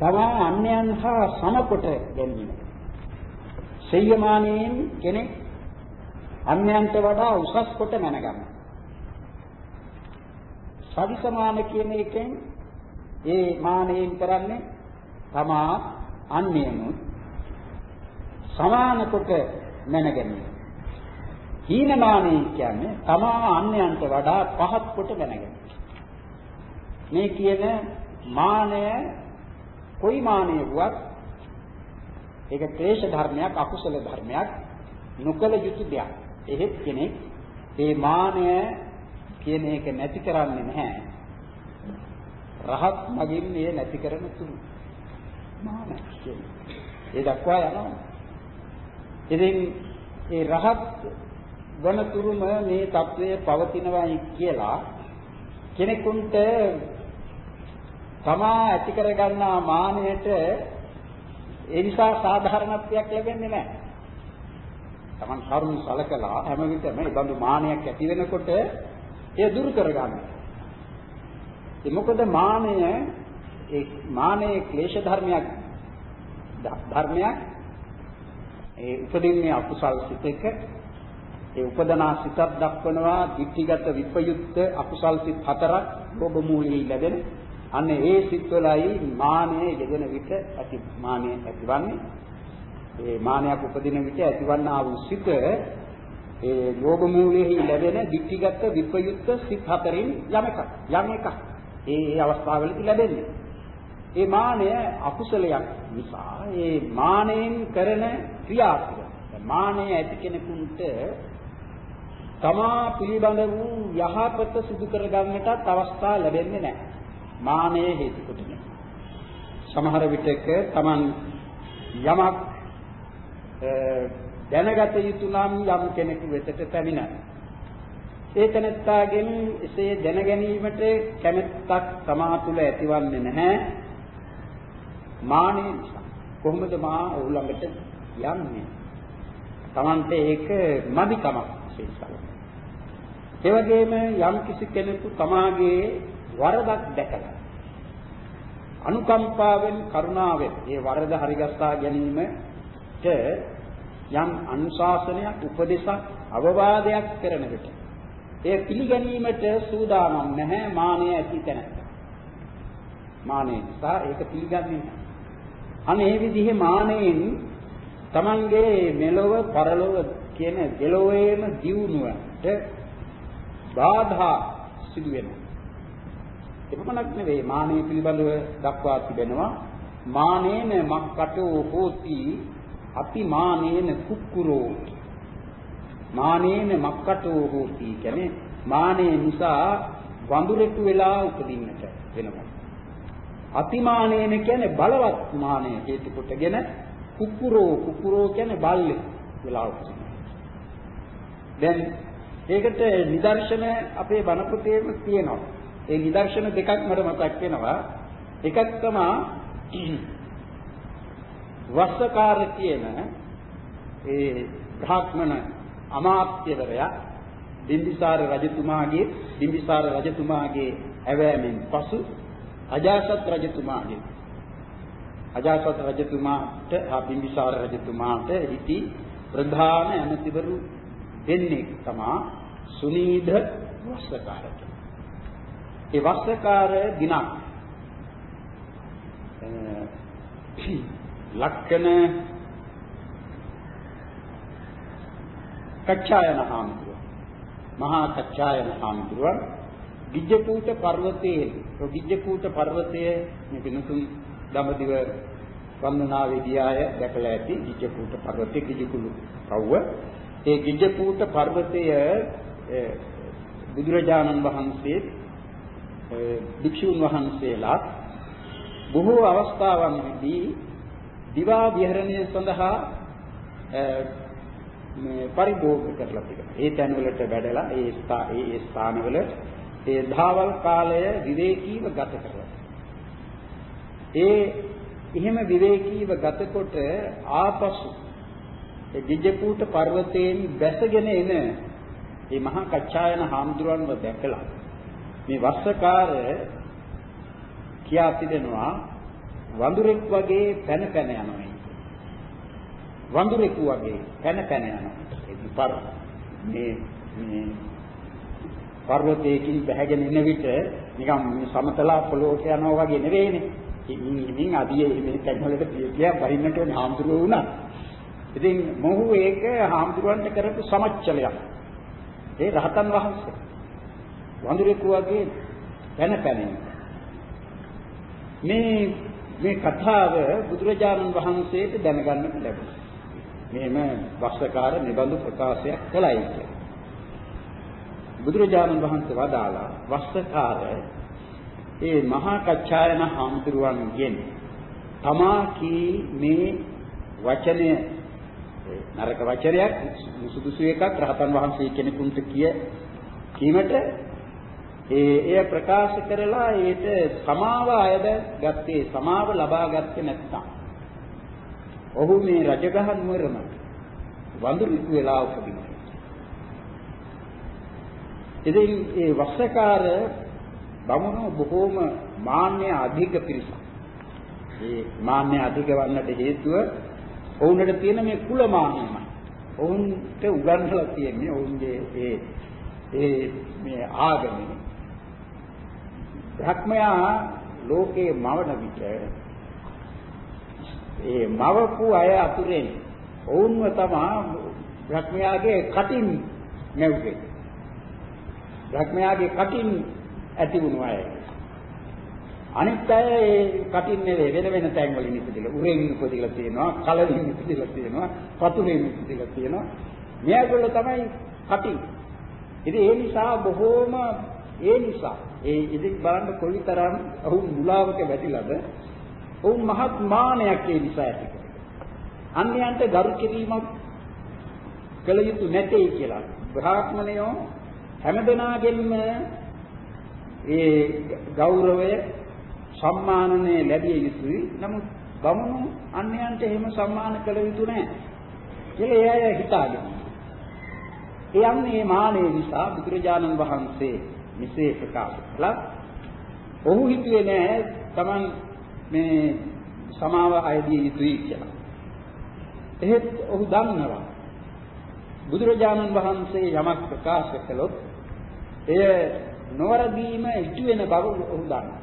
තමා අන්‍යයන් හා සමකොට ගැනීම. සෙය්‍යමානයෙන් කෙනෙක් අන්‍යයන්ට වඩා උසස් කොට මැනගන්න. සවිසමාන කියන එකෙන් ඒ මානයෙන් කරන්නේ තමා අන්‍යයන්ු සමාන කොට මැන ගැනීම. හීනමානයි කියන්නේ තමා අන්‍යයන්ට වඩා පහත් කොට මැන ගැනීම. මේ කියන මානය කොයි මානය වුවත් ඒක ක්ලේශ ධර්මයක් අකුසල ධර්මයක් නොකල යුතු දෙයක්. එහෙත් කෙනෙක් මේ මානය කියන එක නැති කරන්නේ නැහැ. රහත් මගින් මේ නැති කරන තුරු මාන කියන්නේ. ඒ දක්වා යනවා. ඉතින් ඒ රහත් වන තුරුම මේ తත්වය පවතිනවායි කියලා කෙනෙකුට තමා ඇති කරගන්නා මානයට ඒ නිසා සාධාරණත්වයක් ලැබෙන්නේ නැහැ. Taman කරුණ සලකලා හැම විටම මේ බඳු මානයක් ඇති වෙනකොට එය දුරු කරගන්න. ඒ මොකද මානය ඒ මානයේ ක්ලේශ ධර්මයක් ධර්මයක් ඒ උපදින්නේ අකුසල් සිතක ඒ උපදනා සිතක් දක්වනවා ditthිගත විපයුක්ත අකුසල් සිත් හතරක් ඔබ මූලයේ ලැබෙන අන්න ඒ සිත්වලයි මානය යෙදෙන විට ඇති මානය ඇතිවන්නේ ඒ මානයක් උපදින විට ඇතිවන්නා වූ සිත ඒ ලෝභ මූලයේ ලැබෙන ditthිගත විපයුක්ත සිත් හතරින් යමක යම් එකක් ඒ ඒ අවස්ථාවලදී ලැබෙන්නේ ඒ මානය අකුසලයක් නිසා ඒ මානයෙන් කරන ක්‍රියාත්මක මානය ඇති කෙනෙකුට තමා පිළිබඳ වූ යහපත සිදු කරගන්නටත් අවස්ථා ලැබෙන්නේ නැහැ. මානයේ හේතු කොටගෙන. සමහර විටක Taman යමක් දැනගත යුතු නම් යම් කෙනෙකු වෙතට පැමිණ. ඒ තනත්තාගෙන් එසේ දැන ගැනීමට කැමැත්තක් තමා තුළ ඇතිවන්නේ නැහැ. මානෙ නිසා. කොහොමද මා ඔහු ළඟට යන්නේ? Tamante ඒක මදිකමක් විශේෂයි. ඒ වගේම යම් කිසි කෙනෙකු තමාගේ වරදක් දැකලා. අනුකම්පාවෙන් කරුණාවෙන් ඒ වරද හරිගස්සා ගැනීමට යම් අනුශාසනයක් උපදේශක් අවවාදයක් කරන විට ඒ පිළිගැනීමට සූදානම් නැහැ මානය ඇති තැනක. මානය නිසා ඒක පිළිගන්නේ නැහැ. අනේ විදිහේ මානයෙන් තමන්ගේ මෙලොව පරලොව කියන දෙලොවේම දියුණුවට බාධා සිදු වෙනවා. එපමණක් නෙවෙයි. මානෙ පිළිබඳව දක්වා තිබෙනවා. මානේන මක්කටෝ හෝති අති මානේන කුක්කුරෝ. මානේන මක්කටෝ හෝති කියන්නේ මානේ නිසා වඳුරෙකු වෙලා උපදින්නට වෙනවා. අතිමානේන කියන්නේ බලවත් මානය හේතු කොටගෙන කුක්කුරෝ. කුක්කුරෝ කියන්නේ බල්ලෙක් වෙලා උපදිනවා. දැන් ඒකට නිදර්ශන අපේ බණ පොතේම තියෙනවා. ඒ නිදර්ශන දෙකක් මට මතක් වෙනවා. එකක් තමයි වස්සකාර කියන ඒ බ්‍රාහ්මණ අමාත්‍යවරයා බිම්බිසාර රජතුමාගේ බිම්බිසාර රජතුමාගේ ඇවෑමෙන් පසු අජාසත් රජතුමාගේ අජාසත් රජතුමාට හා බිම්බිසාර රජතුමාට ඉති ප්‍රධාන ඇමතිවරු දෙන්නේ තමා සුනීධ වස්සකාරට. ඒ වස්සකාර දිනක්. ලක්කන කච්චායන හාමුදුරුව. මහා කච්චායන හාමුදුරුව. ගිජ්ජකූට පර්වතයේ ගිජ්ජකූට පර්වතයේ මේ පිනුතුන් දඹදිව වන්දනාවේදී ආය දැකලා ඇති ගිජ්ජකූට පර්වතයේ ගිජ්ජකුළු කව්ව. ඒ ගිජ්ජකූට පර්වතය බුදුරජාණන් වහන්සේ භික්ෂුන් වහන්සේලා බොහෝ අවස්ථාවන්දී දිවා විහරණය සඳහා මේ පරිභෝග කරලා තිබෙනවා. ඒ තැන්වලට වැඩලා ඒ ඒ ස්ථානවල ඒ ධාවල් කාලය විවේකීව ගත කරලා. ඒ එහෙම විවේකීව ගතකොට ආපසු ඒ ගිජ්ජකූට පර්වතයෙන් බැසගෙන එන මේ මහා කච්චායන හාමුදුරන්ව දැකලා මේ වස්සකාර කියා තිබෙනවා වඳුරෙක් වගේ පැන පැන යනවා. වඳුරෙකු වගේ පැන පැන යනවා. ඒ විපර මේ මේ පර්වතයකින් බැහැගෙන එන විට නිකම් සමතලා පොළොවට යනවා වගේ නෙවෙයිනේ. ඉතින් ඉතින් අදියේ මේ තැන්වලට පිය බහින්නට ඕනේ හාමුදුරුවෝ වුණා. ඉතින් මොහු ඒක හාමුදුරුවන්ට කරපු සමච්චලයක්. ඒ රහතන් වහන්සේ වඳුරෙකු වගේ පැන පැන මේ මේ කතාව බුදුරජාණන් වහන්සේට දැනගන්නට ලැබුණා. මෙහෙම වස්සකාර නිබඳු ප්‍රකාශයක් කළයි කියලා. බුදුරජාණන් වහන්සේ වදාලා වස්සකාර ඒ මහා කච්චායන හාමුදුරුවන්ගෙන් තමා කී මේ වචනය නරක වචනයක් සුදුසු එකක් රහතන් වහන්සේ කෙනෙකුට කිය කීමට ඒ එය ප්‍රකාශ කරලා ඒට සමාව අයද ගත්තේ සමාව ලබා ගත්තේ නැත්නම් ඔහු මේ රජගහ නුවරම වඳුරු වෙලා උපදිනවා. ඉතින් ඒ වස්සකාර බමුණු බොහෝම මාන්‍ය අධික පිරිසක්. ඒ මාන්‍ය අධික වන්නට හේතුව ඔවුන්ට තියෙන මේ කුල මාන්නමයි. ඔවුන්ට උගන්වලා තියෙන්නේ ඔවුන්ගේ ඒ ඒ මේ ආගමේ භක්මයා ලෝකේ මවන විට ඒ මවපු අය අතුරෙන් ඔවුන්ව තමයි භක්මයාගේ කටින් නැවුවේ. භක්මයාගේ කටින් ඇති වුණු අය. අනිත් අය ඒ කටින් නෙවෙයි වෙන වෙන තැන් වලින් ඉපදිලා උරෙන් ඉපදිලා තියෙනවා, කලින් ඉපදිලා තියෙනවා, පතුලෙන් ඉපදිලා තියෙනවා. මේගොල්ලෝ තමයි කටින්. ඉතින් ඒ නිසා බොහෝම ඒ නිසා ඒ ඉදින් බලන්න කොයිතරම් ඔහු මුලාවක වැටිලාද ඔවුන් මහත් මානයක් ඒ නිසා ඇති කරගන්නවා. අන්‍යයන්ට ගරු කිරීමක් කළ යුතු නැtei කියලා. බ්‍රාහ්මණයෝ හැමදෙනාගෙන්ම ඒ ගෞරවය සම්මානනය ලැබිය යුතුයි. නමුත් බමුණු අන්‍යයන්ට එහෙම සම්මාන කළ යුතු නැහැ. කියලා එය හිතාගෙන. ඒ යන්නේ මානෙ නිසා බුදුරජාණන් වහන්සේ මෙසේ ප්‍රකාශ කළා. ඔහු හිතුවේ නෑ Taman මේ සමාව අයදිය යුතුයි කියලා. එහෙත් ඔහු දන්නවා බුදුරජාණන් වහන්සේ යමක් ප්‍රකාශ කළොත් එය නොවරදීම ඉටු වෙන බව ඔහු දන්නවා.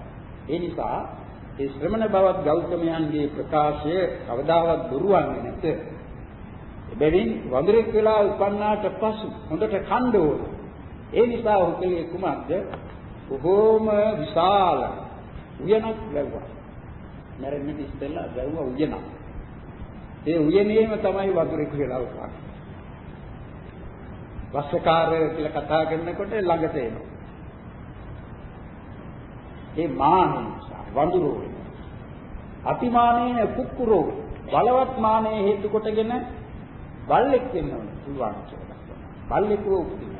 ඒ නිසා ඒ ශ්‍රමණ බවත් ගෞතමයන්ගේ ප්‍රකාශය කවදාවත් බොරුවන්නේ නැත. එබැවින් වඳුරෙක් වෙලා උපන්නාට පසු හොඳට කණ්ඩ ඕන. ඒ නිසා ඔහු කලේ කුමක්ද? බොහෝම විශාල උයනක් වැව්වා. මැරෙන්න ඉස්සෙල්ලා වැව්වා උයනක්. ඒ උයනේම තමයි වතුරේ කියලා උපන්නේ. වස්සකාරය කියලා කතා කරනකොට ළඟට එනවා. ඒ මානෙ වඳුරෝ වෙනවා. අතිමානේන කුක්කුරෝ බලවත් මානෙ හේතු කොටගෙන බල්ලෙක් වෙන්න පුළුවන් කියලා. බල්ලෙකෝ උපදිනවා.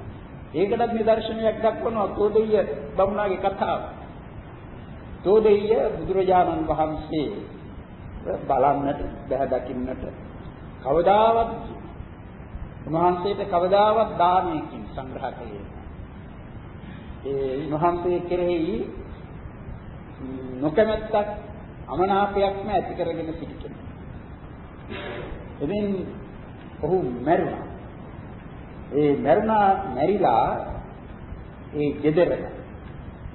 ඒකටත් නිදර්ශනයක් දක්වනවා තෝදෙය බමුණාගේ කතාව. තෝදෙය බුදුරජාණන් වහන්සේ බලන්නට බහැ දකින්නට කවදාවත් උන්වහන්සේට කවදාවත් දානයකින් සංග්‍රහ කළේ ඒ උන්වහන්සේ කෙරෙහි නොකමැත්තක් අමනාපයක්ම ඇති කරගෙන සිටින. එදින් ඔහු මැරුණා. ඒ මරුණා මැරිලා ඒ ගෙදරම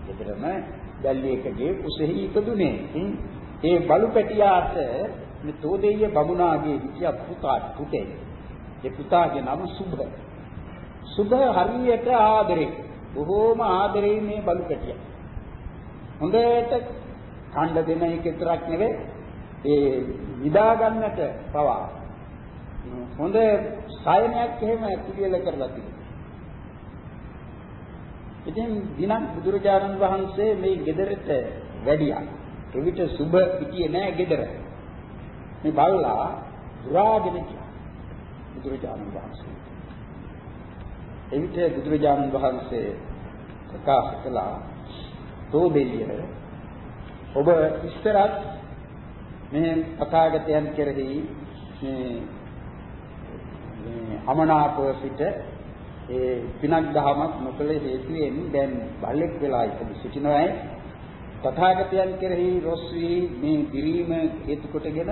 ගෙදරම දැල්ලියකගේ කුසෙහි ඉපදුනේ. ඉතින් ඒ බලු පැටියාට මේ තෝදෙය බමුණාගේ විචය පුතා පුතේ. ඒ පුතාගේ නම සුභ. සුභ හරියට ආදරේ. බොහෝම ආදරේ මේ බලු පැටියා. හොඳට කණ්ඩ දෙන එක විතරක් නෙවෙයි ඒ විදා ගන්නට පවා හොඳ සයනයක් එහෙම පිළියෙල කරලා තිබුණා. ඉතින් දිනක් බුදුරජාණන් වහන්සේ මේ ගෙදරට වැඩියා. එවිට සුබ පිටියේ නෑ ගෙදර. මේ බල්ලා දුරාගෙන ගියා. බුදුරජාණන් වහන්සේ. එවිට බුදුරජාණන් වහන්සේ ප්‍රකාශ කළා තෝදෙලිය ඔබ ඉස්තරත් මේ පතාගතයන් කෙරෙහි මේ මේ අමනාපව සිට ඒ පිනක් දහමක් නොකළ හේතුවෙන් දැන් බල්ලෙක් වෙලා ඉපදි සිටිනවායි තථාගතයන් කෙරෙහි රොස් වී මේ දිරීම හේතු කොටගෙන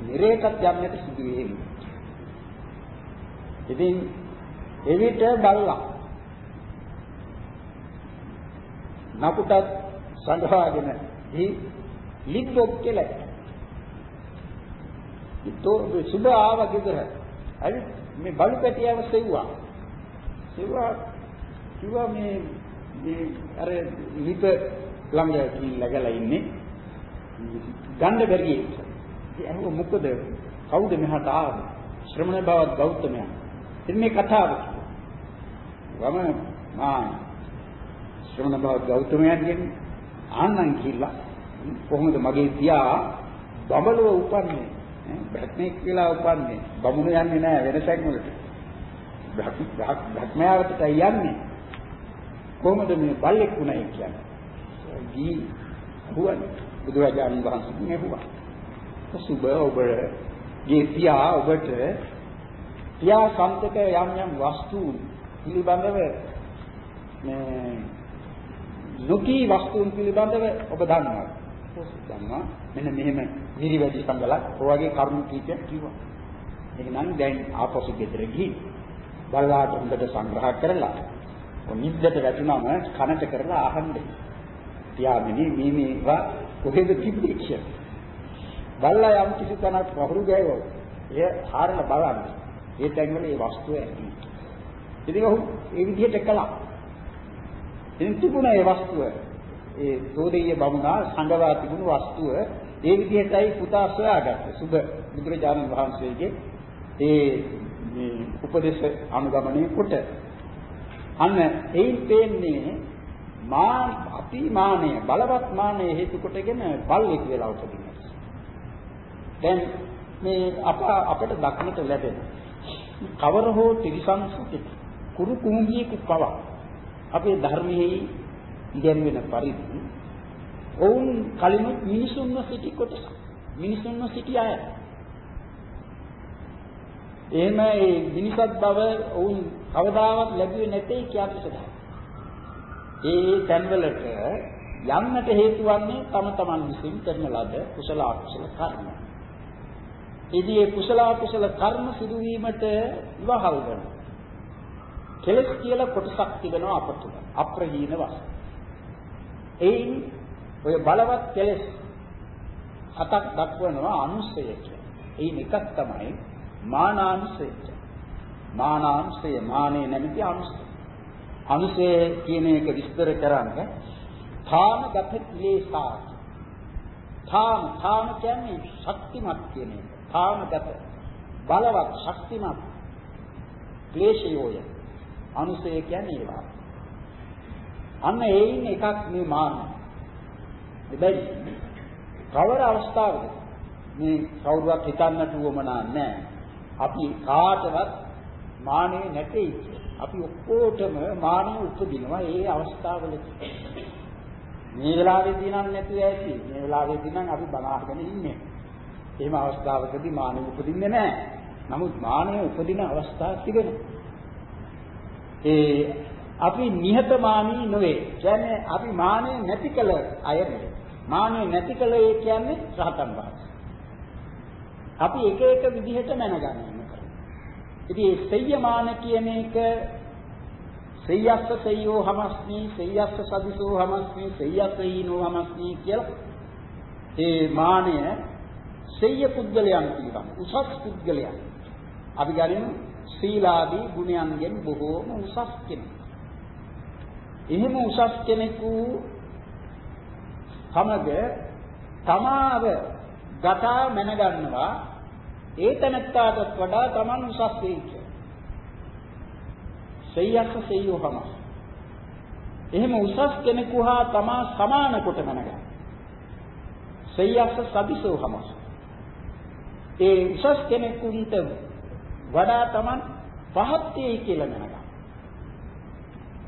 නිරේකත් යන්නට සිදු වෙමි. ඉතින් එවිට බල්ලා නපුටත් සංඝාගෙන දී ලිප්පොක් කියලා. ඊතෝ සුබ ආව ගෙදර. හරි මේ බලු පැටියව සෙව්වා. සෙව්වා කිව්වා මේ මේ අර ලිප ළඟ ගිහිල්ලා ගලා ඉන්නේ. ගන්න බැරියේ. ඒක මොකද කවුද මෙහාට ආවේ? ශ්‍රමණ බවත් ගෞතමයන්. ඉතින් මේ කතාව වම මා ශ්‍රමණ බවත් ගෞතමයන්ගෙන් ආන්නන් කියලා කොහොමද මගේ පියා බඹලව උපන්නේ බ්‍රහ්මෙක් කියලා උපන්නේ. බමුණු යන්නේ නැහැ වෙනසක් වලට. බ්‍රහ්මයාවට යන්නේ? කොහොමද මේ බල්ලෙක් වුණයි කියන්නේ? ගී හුවන්නේ බුදුරජාණන් වහන්සේ නෙහුවා සුබ ඔබගේ පියා ඔබට පියා සම්පතක යම් යම් වස්තු පිළිබඳව මේ නොකී වස්තුන් පිළිබඳව ඔබ දන්නවා. දන්නවා. මෙන්න මෙහෙම නිරිවැදි සංගලක් ඔයගේ කරුණු කීපයක් කිව්වා. එහෙනම් දැන් ආපසු ගෙදර ගිහින් බලලාට හොඳට සංග්‍රහ කරලා නිද්දට වැටුනම කනට කරලා අහන්නේ. පියාණනි මේ මේවා කොහෙද තිබ්බේ කියලා. බලලා යම් කිසි තැනක් වහරු ගෑවෝ. එය හාරලා බලන්න. ඒ තැන්වල මේ වස්තුව ඇති. ඉතින් ඔහු ඒ විදිහට කළා. ඉතින් තිබුණා ඒ වස්තුව. ඒ සෝදීය බමුණා සංගවා තිබුණු වස්තුව ඒ විදිහටයි පුතා සොයාගත්තේ. සුබ බුදුරජාණන් වහන්සේගේ ඒ උපදේශ අනුගමනය කොට අන්න එයින් පේන්නේ මා අතිමානය බලවත් මානය හේතු කොටගෙන බල්ලෙක් වෙලා උපදිනවා. දැන් මේ අප අපට දක්නට ලැබෙන කවර හෝ ත්‍රිසං සුඛිත කුරු කුඹියෙකු පවා අපේ ධර්මයේ ඉගැන්වෙන පරිදි ඔවුන් කලිනුත් මිනිසුන්ව සිටි කොටස මිනිසුන්ව සිටි අය එහෙම ඒ මිනිසත් බව ඔවුන් කවදාවත් ලැබුවේ නැtei කියන්න සදා. ඒ තැන්වලට යන්නට හේතු වන්නේ තම තමන් විසින් කරන ලද කුසල අකුසල කර්ම. ඉදී ඒ කුසල අකුසල කර්ම සිදුවීමට ඉවහල් වෙනවා. කෙලස් කියලා කොටසක් තිබෙනවා අප තුළ. අප්‍රහීන වස්තු. එයින් ඔය බලවත් කෙලස් හතක් දක්වනවා අනුස්සය කියලා. එයින් එකක් තමයි මානානුස්සය. මානානුස්සය මානේ නැමැති අනුස්සය. අනුස්සය කියන එක විස්තර කරන්නේ ථානගත ක්ලේශා. ථාන ථාන කියන්නේ ශක්තිමත් කියන එක. ථානගත බලවත් ශක්තිමත් ක්ලේශයෝය. අනුසය කියන්නේ ඒවා. අන්න ඒයින් එකක් මේ මාන. හැබැයි කවර අවස්ථාවකද මේ කවුරුවත් හිතන්නට උවමනා නැහැ. අපි කාටවත් මානෙ නැtei අපි ඔක්කොටම මානෙ උපදිනවා ඒ අවස්ථාවලදී. මේ වෙලාවේදී නම් නැතුව ඇති. මේ වෙලාවේදී නම් අපි බලාගෙන ඉන්නේ. එහෙම අවස්ථාවකදී මානෙ උපදින්නේ නැහැ. නමුත් මානෙ උපදින අවස්ථා තිබෙනවා. ඒ අපි නිහතමානී නොවේ. කියන්නේ අපි මානෙ නැති කළ අය නෙවෙයි. මානෙ නැති කළ ඒ කියන්නේ රහතන් වහන්සේ. අපි එක එක විදිහට මැනගන්නවා. ඉතින් මේ සෙය්‍යමාන කියන එක සෙය්‍යස්ස සෙය්‍යෝ හමස්මි සෙය්‍යස්ස සදිසෝ හමස්මි සෙය්‍යසීනෝ හමස්මි කියලා ඒ මානය සෙය්‍ය පුද්ගලයන් කියනවා. උසස් පුද්ගලයන්. අපි ගනිමු සීලාදී ගුණයන්ගෙන් බොහෝම උසස් කෙනෙක්. එහෙම උසස් කෙනෙකු සමග තමාව ගතා මැනගන්නවා ඒ තැනත්තාටත් වඩා Taman උසස් වෙයි කියලා. සෙය්‍යස්ස සෙය්‍යෝහම. එහෙම උසස් කෙනෙකු හා තමා සමාන කොට මැනගන්න. සෙය්‍යස්ස සදිසෝහම. ඒ උසස් කෙනෙකුට වඩා Taman පහත් වෙයි කියලා දැනගන්න.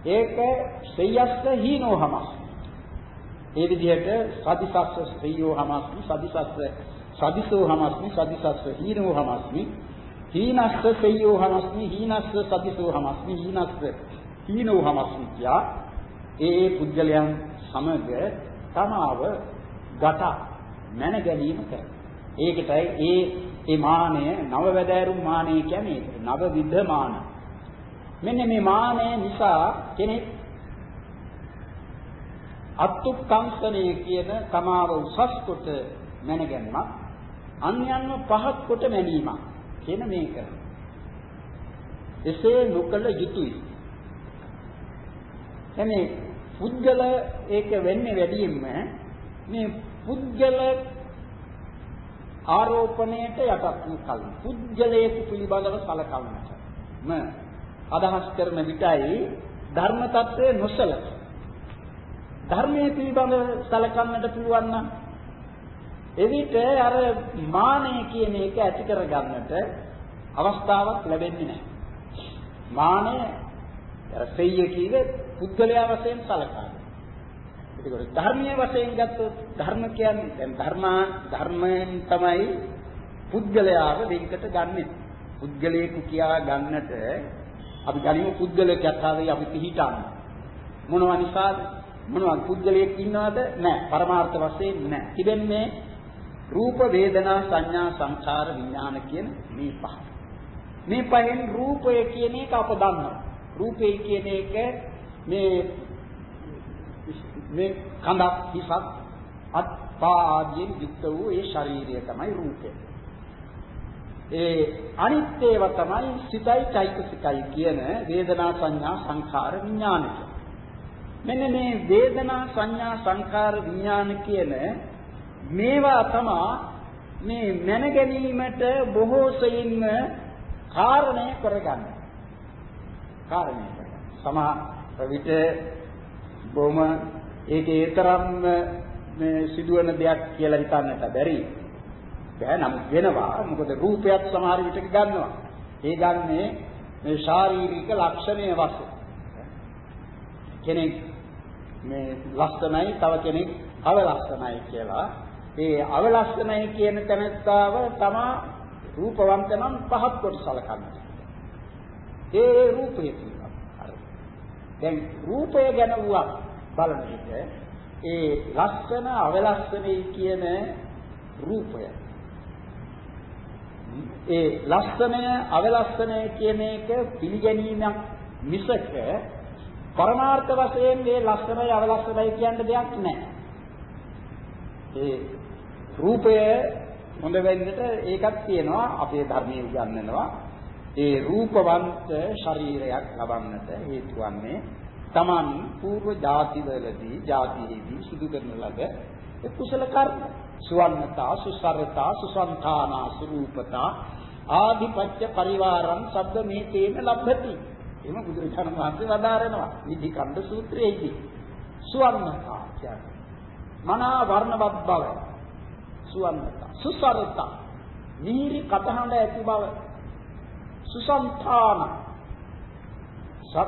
ඒක සෙයස්ස හීනෝහමස්. ඒ විදිහට සදිසස්ස සෙයෝහමස්මි සදිසස්ස සදිසෝහමස්මි සදිසස්ස හීනෝහමස්මි හීනස්ස සෙයෝහමස්මි හීනස්ස සදිසෝහමස්මි හීනස්ස හීනෝහමස්මි කියා ඒ පුද්ගලයන් සමග තමාව ගත මැන ගැනීම කරන. ඒකටයි ඒ ඒ මානය නව වැදෑරුම් මානය කියන්නේ ඒක. නව විද්ධ මාන. මෙන්න මේ මානය නිසා කෙනෙක් අත්ුක්කංශනය කියන තමාව උසස් කොට මැනගැන්මක් අන්‍යයන්ව පහත් කොට මැනීමක් කියන මේක. එසේ නොකළ යුතුයි. එනේ පුද්ගල ඒක වෙන්නේ වැඩියෙන්ම මේ පුද්ගල ආරෝපණයට යටත් කල පුද්ගලයෙකු පිළිබඳව සලකන්නට ම අදහස් කරන විටයි ධර්ම తත්වය නොසලක ධර්මයේ පිළිබඳව සලකන්නට පුළුවන් නම් එවිට අර මානය කියන එක ඇති කරගන්නට අවස්ථාවක් ලැබෙන්නේ නැහැ. මානය අර සෙය්‍ය කීවේ පුද්ගලයා වශයෙන් සලකනවා. ඒකෝර ධර්මයේ වශයෙන් ගත්තොත් ධර්ම කියන්නේ දැන් ධර්මා ධර්මයෙන් තමයි පුද්ගලයාව වෙන්කට ගන්නෙ. පුද්ගලයෙකු කියා ගන්නට අපි ගනිමු පුද්ගලයෙක් යථාවේ අපි පිළිටන්නේ. මොනවා නිසාද? මොනවද පුද්ගලයෙක් ඉන්නවද? නැහැ. පරමාර්ථ වශයෙන් නැහැ. තිබෙන්නේ රූප වේදනා සංඥා සංඛාර විඥාන කියන මේ පහ. මේ පහෙන් රූපය කියන එක අප දන්නවා. රූපය කියන එක මේ මේ කඳක් හිසක් අත්පා ආදීන් යුක්ත වූ ඒ ශරීරය තමයි රූපය. ඒ අනිත් ඒවා තමයි සිතයි චෛතසිකයි කියන වේදනා සංඥා සංඛාර විඥාන මෙන්න මේ වේදනා සංඥා සංඛාර විඥාන කියන මේවා තමයි මේ මැන ගැනීමට බොහෝ සෙයින්ම කාරණය කරගන්නේ. කාරණය කරගන්න. සමහර විට බොහොම ඒකේ තරම්ම මේ සිදුවන දෙයක් කියලා හිතන්නට බැරි. බෑ නම් වෙනවා. මොකද රූපයක් සමහර විටක ගන්නවා. ඒ ගන්නේ මේ ශාරීරික ලක්ෂණය වශයෙන්. කෙනෙක් මේ ලස්සනයි තව කෙනෙක් අවලස්සනයි කියලා. ඒ අවලස්සනයි කියන තැනත්තාව තමා රූපවන්ත නම් පහත් කොට සලකන්නේ. ඒ රූපය කියනවා. දැන් රූපය ගැන වුණා බලන විට ඒ ලස්සන අවලස්සනේ කියන රූපය ඒ ලස්සනය අවලස්සනය කියන එක පිළිගැනීමක් මිසක පරමාර්ථ වශයෙන් මේ ලස්සනයි අවලස්සනයි කියන දෙයක් නැහැ. ඒ රූපය හොඳ වෙන්නට ඒකක් තියෙනවා අපේ ධර්මයේ උගන්වනවා. ඒ රූපවන්ත ශරීරයක් ලබන්නට හේතු වන්නේ Taman పూర్ව ಜಾතිවලදී ಜಾතිෙහිදී සිදු කරන ලද කුසල කර්ම. සුවන්නතා, සුසරතා, සුසංතානා, සුරූපතා ආදිපත්‍ය පරිවාරං සබ්බ මේ තේන ලබ්ධති. එම බුදුරජාණන් වහන්සේ වදාරනවා. විධි කණ්ඩ සූත්‍රයේදී. සුවන්නතා කියන්නේ. මනා වර්ණවත් බව. සුවන්නතා. සුසරතා. නීරි කතහඬ ඇති බව. සුසංඛාන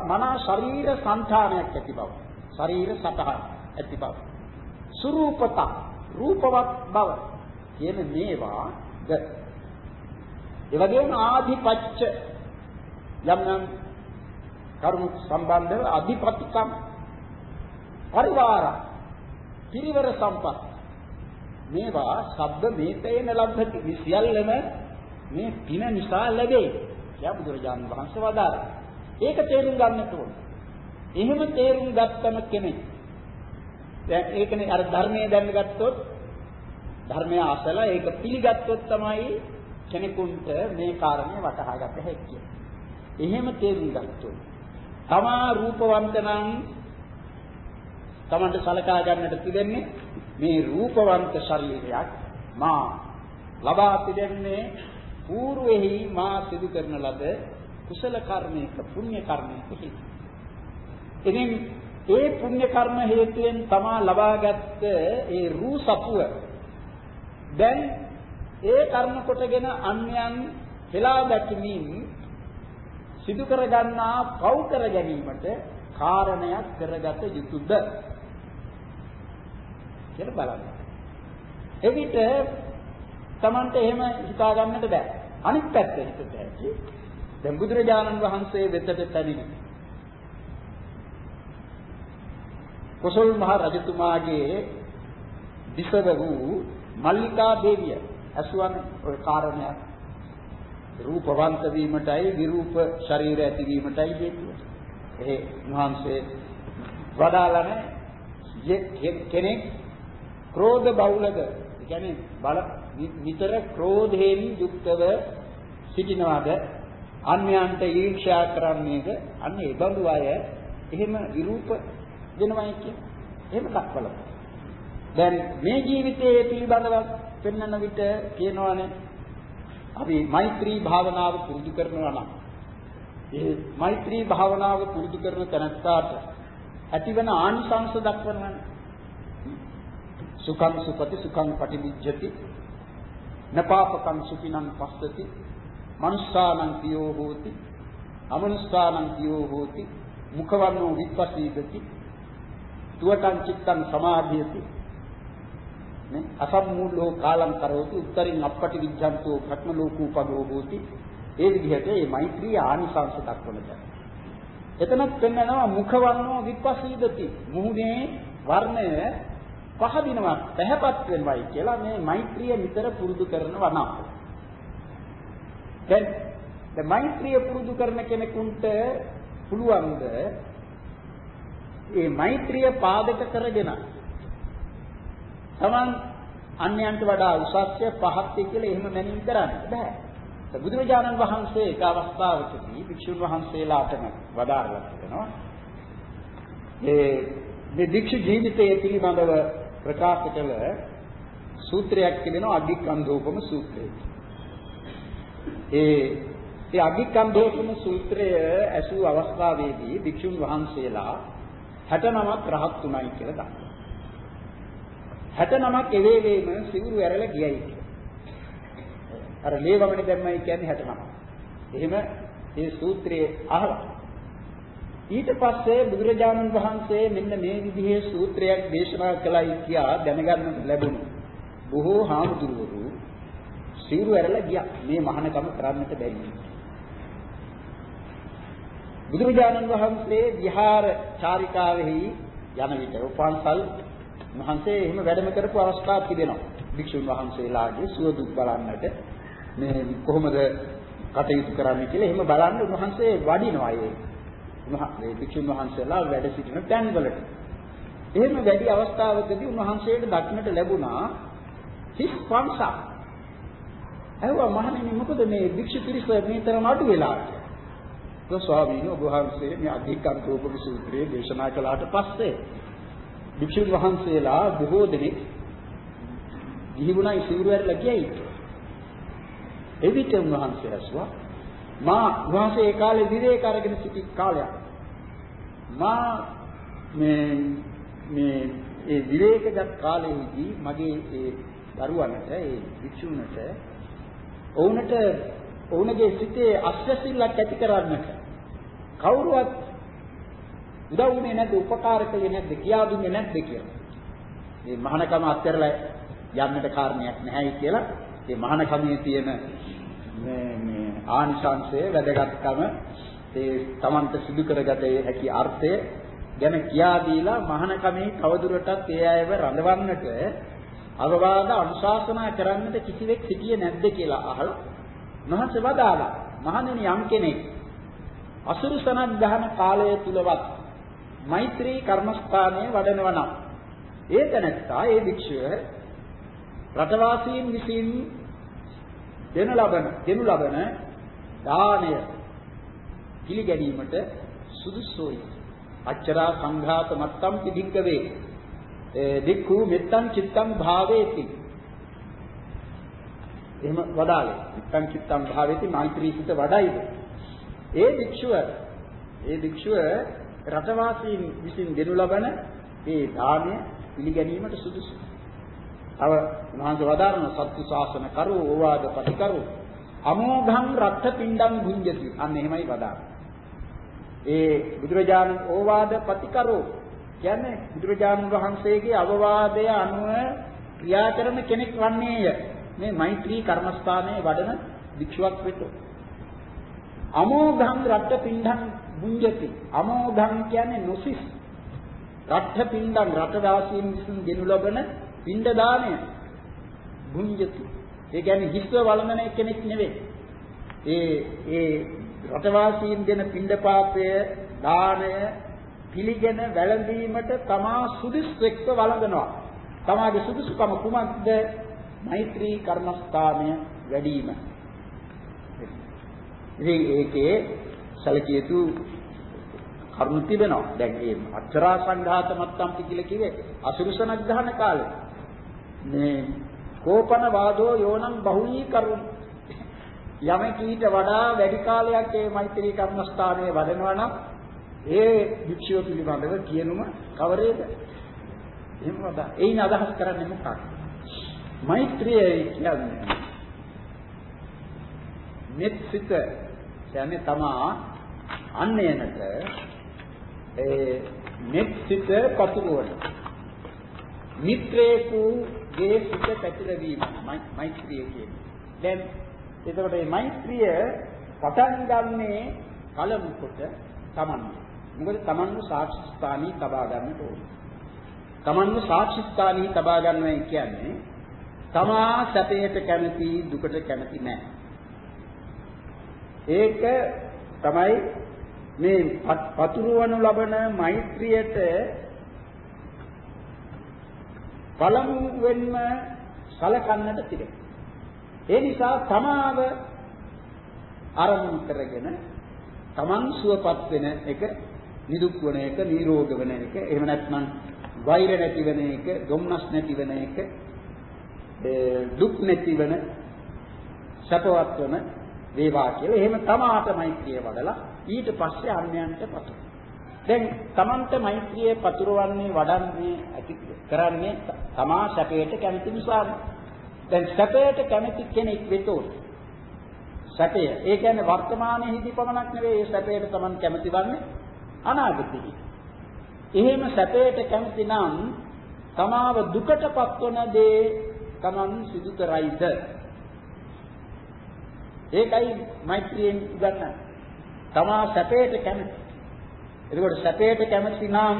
මනා ශරීර සංඛානයක් ඇති බව. ශරීර සතහන ඇති බව. සුරූපත. රූපවත් බව. කියන මේවා ද ඒ වගේම ආධිපච්ච යම් යම් කරුණු සම්බන්ධව අධිපතිකම් පරිවාර පිරිවර සම්පත්. මේවා ශබ්ද මේතේන ලබ්ධති මේ සියල්ලම මේ පින නිසා ලැබේ. කියලා බුදුරජාණන් වහන්සේ වදාළා. ඒක තේරුම් ගන්නට ඕන. එහෙම තේරුම් ගත්තම කෙනෙක් දැන් ඒකනේ අර ධර්මයේ දැනගත්තොත් ධර්මය අසලා ඒක පිළිගත්තොත් තමයි කෙනෙකුට මේ කාරණේ වටහා ගන්න හැකියි. එහෙම තේරුම් ගත්තොත් තමා රූපවන්ත නම් තමන්ට සලකා ගන්නට තිබෙන්නේ මේ රූපවන්ත ශරීරයක් මා ලබා තිබෙන්නේ పూర్වෙහි මා සිදු කරන ලද කුසල කර්මයක පුණ්‍ය කර්මයක හේතු. ඉතින් ඒ පුණ්‍ය කර්ම හේතුවෙන් තමා ලබාගත් ඒ රූ සපුව දැන් ඒ කර්ම කොටගෙන අන්‍යයන් හෙලා දැකීමින් සිදු කරගන්නා පව් කර ගැනීමට කාරණයක් කරගත යුතුයද කියලා බලන්න. එවිට Tamante එහෙම හිතා ගන්නට බෑ. අනිත් පැත්ත හිතට ඇති දැන් බුදුරජාණන් වහන්සේ වෙතට පැමිණ කොසල් මහ රජතුමාගේ විසව වූ මල්ලිකා දේවිය අසුවන්නේ ඔය කාරණයක්. රූපවන්ත වීමටයි විරූප ශරීර ඇතිවීමටයි හේතුව. ඒ මහන්සේ වදාළන කෙනෙක් ක්‍රෝධ බහුලද කියන්නේ බල නිතර ක්‍රෝධයෙන් යුක්තව සිටිනවාද? අන්‍යයන්ට ඊර්ෂ්‍යා කරන්නේද? අන්න ඒ බඳු අය එහෙම විරූප වෙනවයි කියන්නේ. එහෙම දක්වලා. දැන් මේ ජීවිතයේ පිළිබඳව පෙන්වන විට කියනවානේ. අපි මෛත්‍රී භාවනාව පුරුදු කරනවා නම්. ඒ මෛත්‍රී භාවනාව පුරුදු කරන තැනට ඇතිවන ආනිසංස දක්වනවානේ. සුඛං සුපති සුඛං පටිවිජ්ජති. නපාපකං සුඛිනං පස්සති. මනුස්සානං පියෝ හෝති. අමනුස්සානං පියෝ හෝති. මුඛවන්නෝ විපස්සීදති. තුවටං චිත්තං සමාධියති. නේ අසම්මූලෝ කාලං කරෝති උත්තරින් අපපටි විඥාන්තෝ භක්ම ලෝකූපදෝ හෝති ඒ විදිහට මේ මෛත්‍රී ආනිසංස දක්වන දේ. එතනත් පෙන්නනවා මුඛවන්නෝ විපස්සීදති. මුහුණේ වර්ණය පහදිනවා පැහැපත් වෙනවයි කියලා මේ මෛත්‍රිය නිතර පුරුදු කරනවා නම් දැන් දැන් මෛත්‍රිය පුරුදු කරන කෙනෙකුට පුළුවන්ද? මේ මෛත්‍රිය පාදක කරගෙන තමන් අන්‍යයන්ට වඩා උසස්ය පහත්ය කියලා එහෙම මැනීම කරන්න බෑ. බුදුරජාණන් වහන්සේ එක අවස්ථාවකදී භික්ෂුන් වහන්සේලාටම වදාරලා තිබෙනවා. ඒ මේ භික්ෂු ජීවිතයේ පිළිබඳව ප්‍රකාශ කළ සූත්‍රයක් තිබෙනවා අග්ගිකන්ධෝපම සූත්‍රය. ඒ ඒ අග්ගිකන්ධෝපම සූත්‍රය ඇසූ අවස්ථාවේදී භික්ෂුන් වහන්සේලා 69ක් රහත් උනායි කියලා දක්වනවා. 69ක් ඒ වේලේම සිවුරු ඇරලා ගියයි කියලා. අර ලේවමනේ දැම්මයි කියන්නේ 69. එහෙම මේ සූත්‍රයේ අහලා ඊට පස්සේ බුදුරජාණන් වහන්සේ මෙන්න මේ විදිහේ සූත්‍රයක් දේශනා කළයි කියා දැනගන්න ලැබුණා. බොහෝ හාමුදුරුවෝ සිවුරු ඇරලා ගියා. මේ මහානකම කරන්නට බැරි. බුදුරජාණන් වහන්සේ විහාර චාරිකාවෙහි යන විට උපන්සල් වහන්සේ එහෙම වැඩම කරපු අවස්ථාවක් තිබෙනවා. භික්ෂුන් වහන්සේලාගේ සුව දුක් බලන්නට මේ කොහොමද කටයුතු කරන්නේ කියලා එහෙම බලන්න උන්වහන්සේ වඩිනවා ඒ මේ භික්ෂුන් වහන්සේලා වැඩ සිටින තැන්වලට. එහෙම වැඩි අවස්ථාවකදී උන්වහන්සේට දක්නට ලැබුණා හිස් පන්සක්. ඇහුවා මහණෙනි මොකද මේ භික්ෂු පිරිස මේ තරම් අඩු වෙලා කියලා. ස්වාමීන් වහන්සේ මේ අධිකරණෝපම සූත්‍රයේ දේශනා කළාට පස්සේ භික්ෂුන් වහන්සේලා බොහෝ දෙනෙක් ගිහිුණා ඉසිරු වෙරලා ගියයි. එවිට උන්වහන්සේ ඇසුවා මා උන්වහන්සේ ඒ කාලේ විවේක අරගෙන සිටි කාලයක්. මා මේ මේ ඒ විවේකගත් කාලෙහිදී මගේ ඒ දරුවන්ට ඒ වික්ෂුණට ඔවුන්ට ඔවුන්ගේ සිතේ අස්වැසිල්ලක් ඇති කරන්නට කවුරුවත් උදව් වුණේ නැද්ද? උපකාර කළේ නැද්ද? කියා දුන්නේ නැද්ද කියලා. මේ මහානකම අත්හැරලා යන්නට කාරණයක් නැහැයි කියලා මේ මහානකමේ තියෙන මේ මේ ආනිශංසය වැදගත්කම ඒ Tamanta සිදු කරගත හැකි අර්ථය ගැන කියා දීලා මහානකමේ කවදුරටත් ඒ අයව රඳවන්නට අවවාද අනුශාසනා කරන්නට කිසිවෙක් සිටියේ නැද්ද කියලා අහලා මහත් වදාලා. මහණෙනි යම් කෙනෙක් අසුරු සනක් ගහන කාලය තුලවත් මෛත්‍රී කර්මස්ථානයේ වඩනවා නම් ඒ තැනත්තා ඒ භික්ෂුව රටවාසීන් විසින් දෙන ලබන දෙනු ලබන දාණය පිළිගැනීමට සුදුසුයි. අච්චරා සංඝාත මත්තම් පිදික්කවේ දික්ඛු මෙත්තං චිත්තං භාවේති. එහෙම වදාලේ. මෙත්තං චිත්තං භාවේති මෛත්‍රී සිත වඩයිද. ඒ භික්ෂුව ඒ භික්ෂුව රටවාසීන් විසින් දෙනු ලබන ඒ දාණය පිළිගැනීමට සුදුසුයි. තව මහන්ස වදාරන සත්තු ශාසන කරු ඕවාද ප්‍රතිකරු අමෝඝං රත්ත පිණ්ඩං භුඤ්ජති අන්න එහෙමයි වදාරන. ඒ බුදුරජාණන් ඕවාද ප්‍රතිකරු කියන්නේ බුදුරජාණන් වහන්සේගේ අවවාදය අනුව ක්‍රියා කරන කෙනෙක් වන්නේය. මේ මෛත්‍රී කර්මස්ථානයේ වඩන වික්ෂුවක් වෙත. අමෝඝං රත්ත පිණ්ඩං භුඤ්ජති. අමෝඝං කියන්නේ නොසිස්. රත්ත පිණ්ඩං රට දාසීන් විසින් දෙනු ලබන පින්ඩ දාණය භුඤ්ජති. ඒ කියන්නේ හිස්ව වළඳන කෙනෙක් නෙවෙයි. ඒ ඒ රටවාසීන් දෙන පින්ඩපාතය දාණය පිළිගෙන වැළඳීමට තමා සුදුසුෙක්ව වළඳනවා. තමාගේ සුදුසුකම කුමක්ද? මෛත්‍රී කර්මස්ථානය වැඩිම. ඉතින් ඒකේ සැලකිය යුතු කරුණු තිබෙනවා. දැන් මේ අච්චරා සංඝාත මත්තම්පි කියලා කිව්වේ අසුරුසන ග්‍රහණ කාලේ. මේ කෝපන වාදෝ යෝනම් බහුලී කරුණ යමෙක් ඊට වඩා වැඩි කාලයක් මේ මෛත්‍රී කර්මස්ථානයේ වඩනවා නම් ඒ වික්ෂිය පිළිබඳව කියනුම කවරේද? එහෙම වදා. එයින් අදහස් කරන්නේ මොකක්ද? මෛත්‍රිය කියන්නේ මෙත්සිත කියන්නේ තමා අන්නේනට ඒ මෙත්සිත පතුරවන මිත්‍රේකුගේ සිත පැතිරවීම මෛත්‍රිය කියන්නේ. දැන් එතකොට මේ මෛත්‍රිය පටන් ගන්නේ කලමු කොට තමන්ගේ මොකද තමන්ව සාක්ෂි ස්ථානී තබා ගන්නට ඕනේ. තමන්ව සාක්ෂි ස්ථානී තබා ගන්නවා කියන්නේ තමා සැපයට කැමති දුකට කැමති නැහැ. ඒක තමයි මේ පතුරවනු ලබන මෛත්‍රියට පළමුවෙන්ම සලකන්නට තිබෙනවා. ඒ නිසා තමාව අරමුණු කරගෙන තමන් සුවපත් වෙන එක නිදුක් වන එක, නිරෝග වෙන එක, එහෙම නැත්නම් වෛර නැති වෙන එක, දුම්නස් නැති වෙන එක, දුක් නැති වෙන සතවත් වෙන වේවා කියලා. එහෙම තමාට මෛත්‍රිය වඩලා ඊට පස්සේ අන්‍යයන්ට පතුර. දැන් තමන්ට මෛත්‍රිය පතුරවන්නේ වඩන්නේ ඇති කරන්නේ තමා සැපයට කැමති නිසා. දැන් සැපයට කැමති කෙනෙක් වෙතොත් සැපය. ඒ කියන්නේ වර්තමානයේදී පමණක් නෙවෙයි ඒ සැපයට තමන් කැමති වන්නේ අනාගතයේ. එහෙම සැපයට කැමති නම් තමාව දුකටපත් වන දේ තමන් සිදු කරයිද? ඒකයි මෛත්‍රියෙන් ගන්න. තමා සැපයට කැමති. එතකොට සැපයට කැමති නම්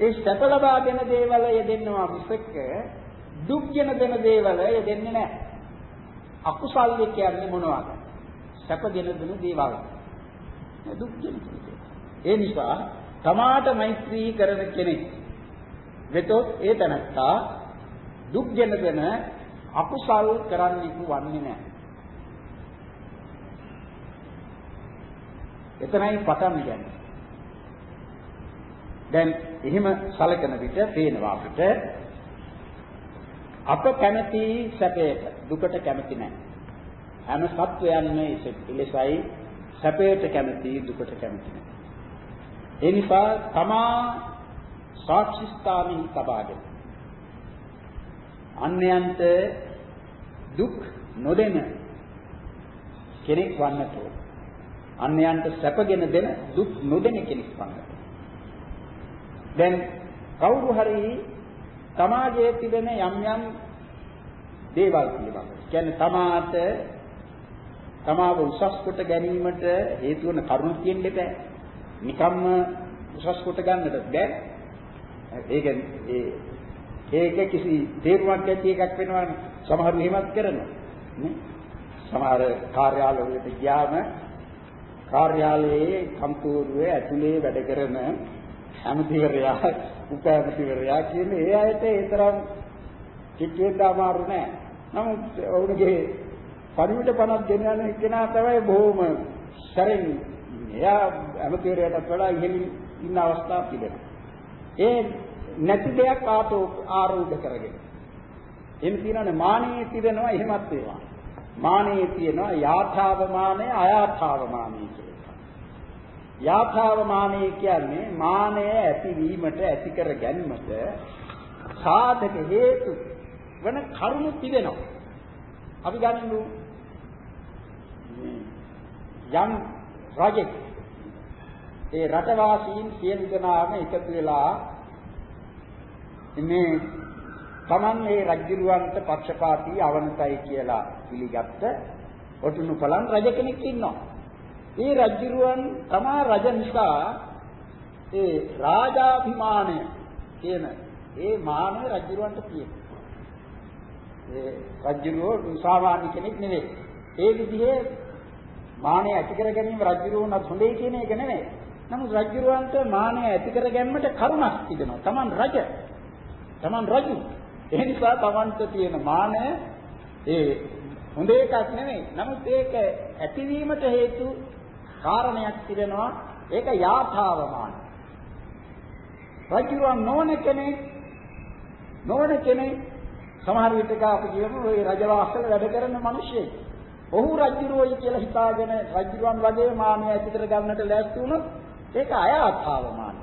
ඒ සැප ලබා දෙන දේවල් යෙදෙනවා මිසක දුක් ගෙන දෙන දේවල් යෙදෙන්නේ නැහැ. අකුසල් කියන්නේ මොනවද? සැප ගෙන දෙන දේවල්. දුක් ගෙන දෙන ඒ නිසා තමාට මෛත්‍රී කරන කෙනෙක් වෙතොත් ඒ තනත්තා දුක් ගෙන දෙන අකුසල් කරන්නෙකු වන්නේ නැහැ. එතනයි පටන් ගන්නේ. දැන් එහෙම සලකන විට පේනවා අපිට අප කැමති සැපයට දුකට කැමති නැහැ. හැම සත්වයන්ම එලෙසයි සැපයට කැමති දුකට කැමති නැහැ. ඒ නිසා තමා සාක්ෂි ස්ථානෙහි තබාගෙන අන්‍යයන්ට දුක් නොදෙන කෙනෙක් වන්නට ඕන. අන්‍යයන්ට සැපගෙන දෙන දුක් නොදෙන කෙනෙක් වන්නට. දැන් කවුරු හරි සමාජයේ තිබෙන යම් යම් දේවල් පිළිබඳව කියන්නේ තමාට තමාව උසස් කොට ගැනීමට හේතු වන කරුණු තියෙන්න බෑ. නිකම්ම උසස් කොට ගන්නට බෑ. ඒක ඒ ඒක කිසි තේරුමක් නැති එකක් වෙනවනේ. සමහරු එහෙමත් කරනවා. නේ? සමහර කාර්යාලවලට ගියාම කාර්යාලයේ කම්පූරුවේ ඇතුලේ වැඩ කරන ඇමතිවරයා උප ඇමතිවරයා කියන ඒ අයට ඒ තරම් කිට්ටුවෙන් අමාරු නෑ. නමුත් ඔවුන්ගේ පරිවිත පණක් ගෙන යන කෙනා තමයි බොහොම සැරෙන් එයා ඇමතිවරයාට වඩා ඉහළින් ඉන්න අවස්ථා තිබෙනවා. ඒ නැති දෙයක් ආතෝ ආරෝධ කරගෙන. එහෙම තියෙනවනේ මානෙ තිබෙනවා එහෙමත් ඒවා. මානෙ තියෙනවා යාථාව මානෙ අයාථාව මානෙ කියලා. යාථාව මානෙ කියන්නේ මානය ඇතිවීමට ඇති කර ගැනීමට සාධක හේතු වෙන කරුණු තිබෙනවා. අපි ගනිමු යම් රජෙක් ඒ රටවාසීන් සියලු දෙනාම එකතු වෙලා මේ Taman මේ රජුරවන්ට පක්ෂපාතී අවනතයි කියලා පිළිගත්ත ඔටුනුපලන් රජ කෙනෙක් ඉන්නවා. ඒ රජුරවන් තමා රජ නිසා ඒ රාජාභිමානය කියන ඒ මානය රජුරවන්ට තියෙනවා. ඒ රජුරෝ සාමාන්‍ය කෙනෙක් නෙවෙයි. ඒ විදිහේ මානය ඇති කර ගැනීම රජුරවන්ට හොඳයි කියන එක නෙවෙයි. නමුත් රජුරවන්ට මානය ඇති කර ගැනීමට කරුණක් තිබෙනවා. Taman රජ. Taman රජු. ඒ නිසා Tamanට තියෙන මානය ඒ හොඳ එකක් නෙවෙයි. නමුත් ඒක ඇතිවීමට හේතු කාරණයක් තිබෙනවා. ඒක යාථාවමාන. රජුරන් නොවන කෙනෙක් නොවන කෙනෙක් සමහර විටක අපි කියමු ওই රජවාසල වැඩ කරන මිනිස්සෙක්. ඔහු රජුරෝයි කියලා හිතාගෙන රජුරන් වගේ මානය ඇති කර ගන්නට ලෑස්ති වුණොත් ඒක අයාථාවමාන.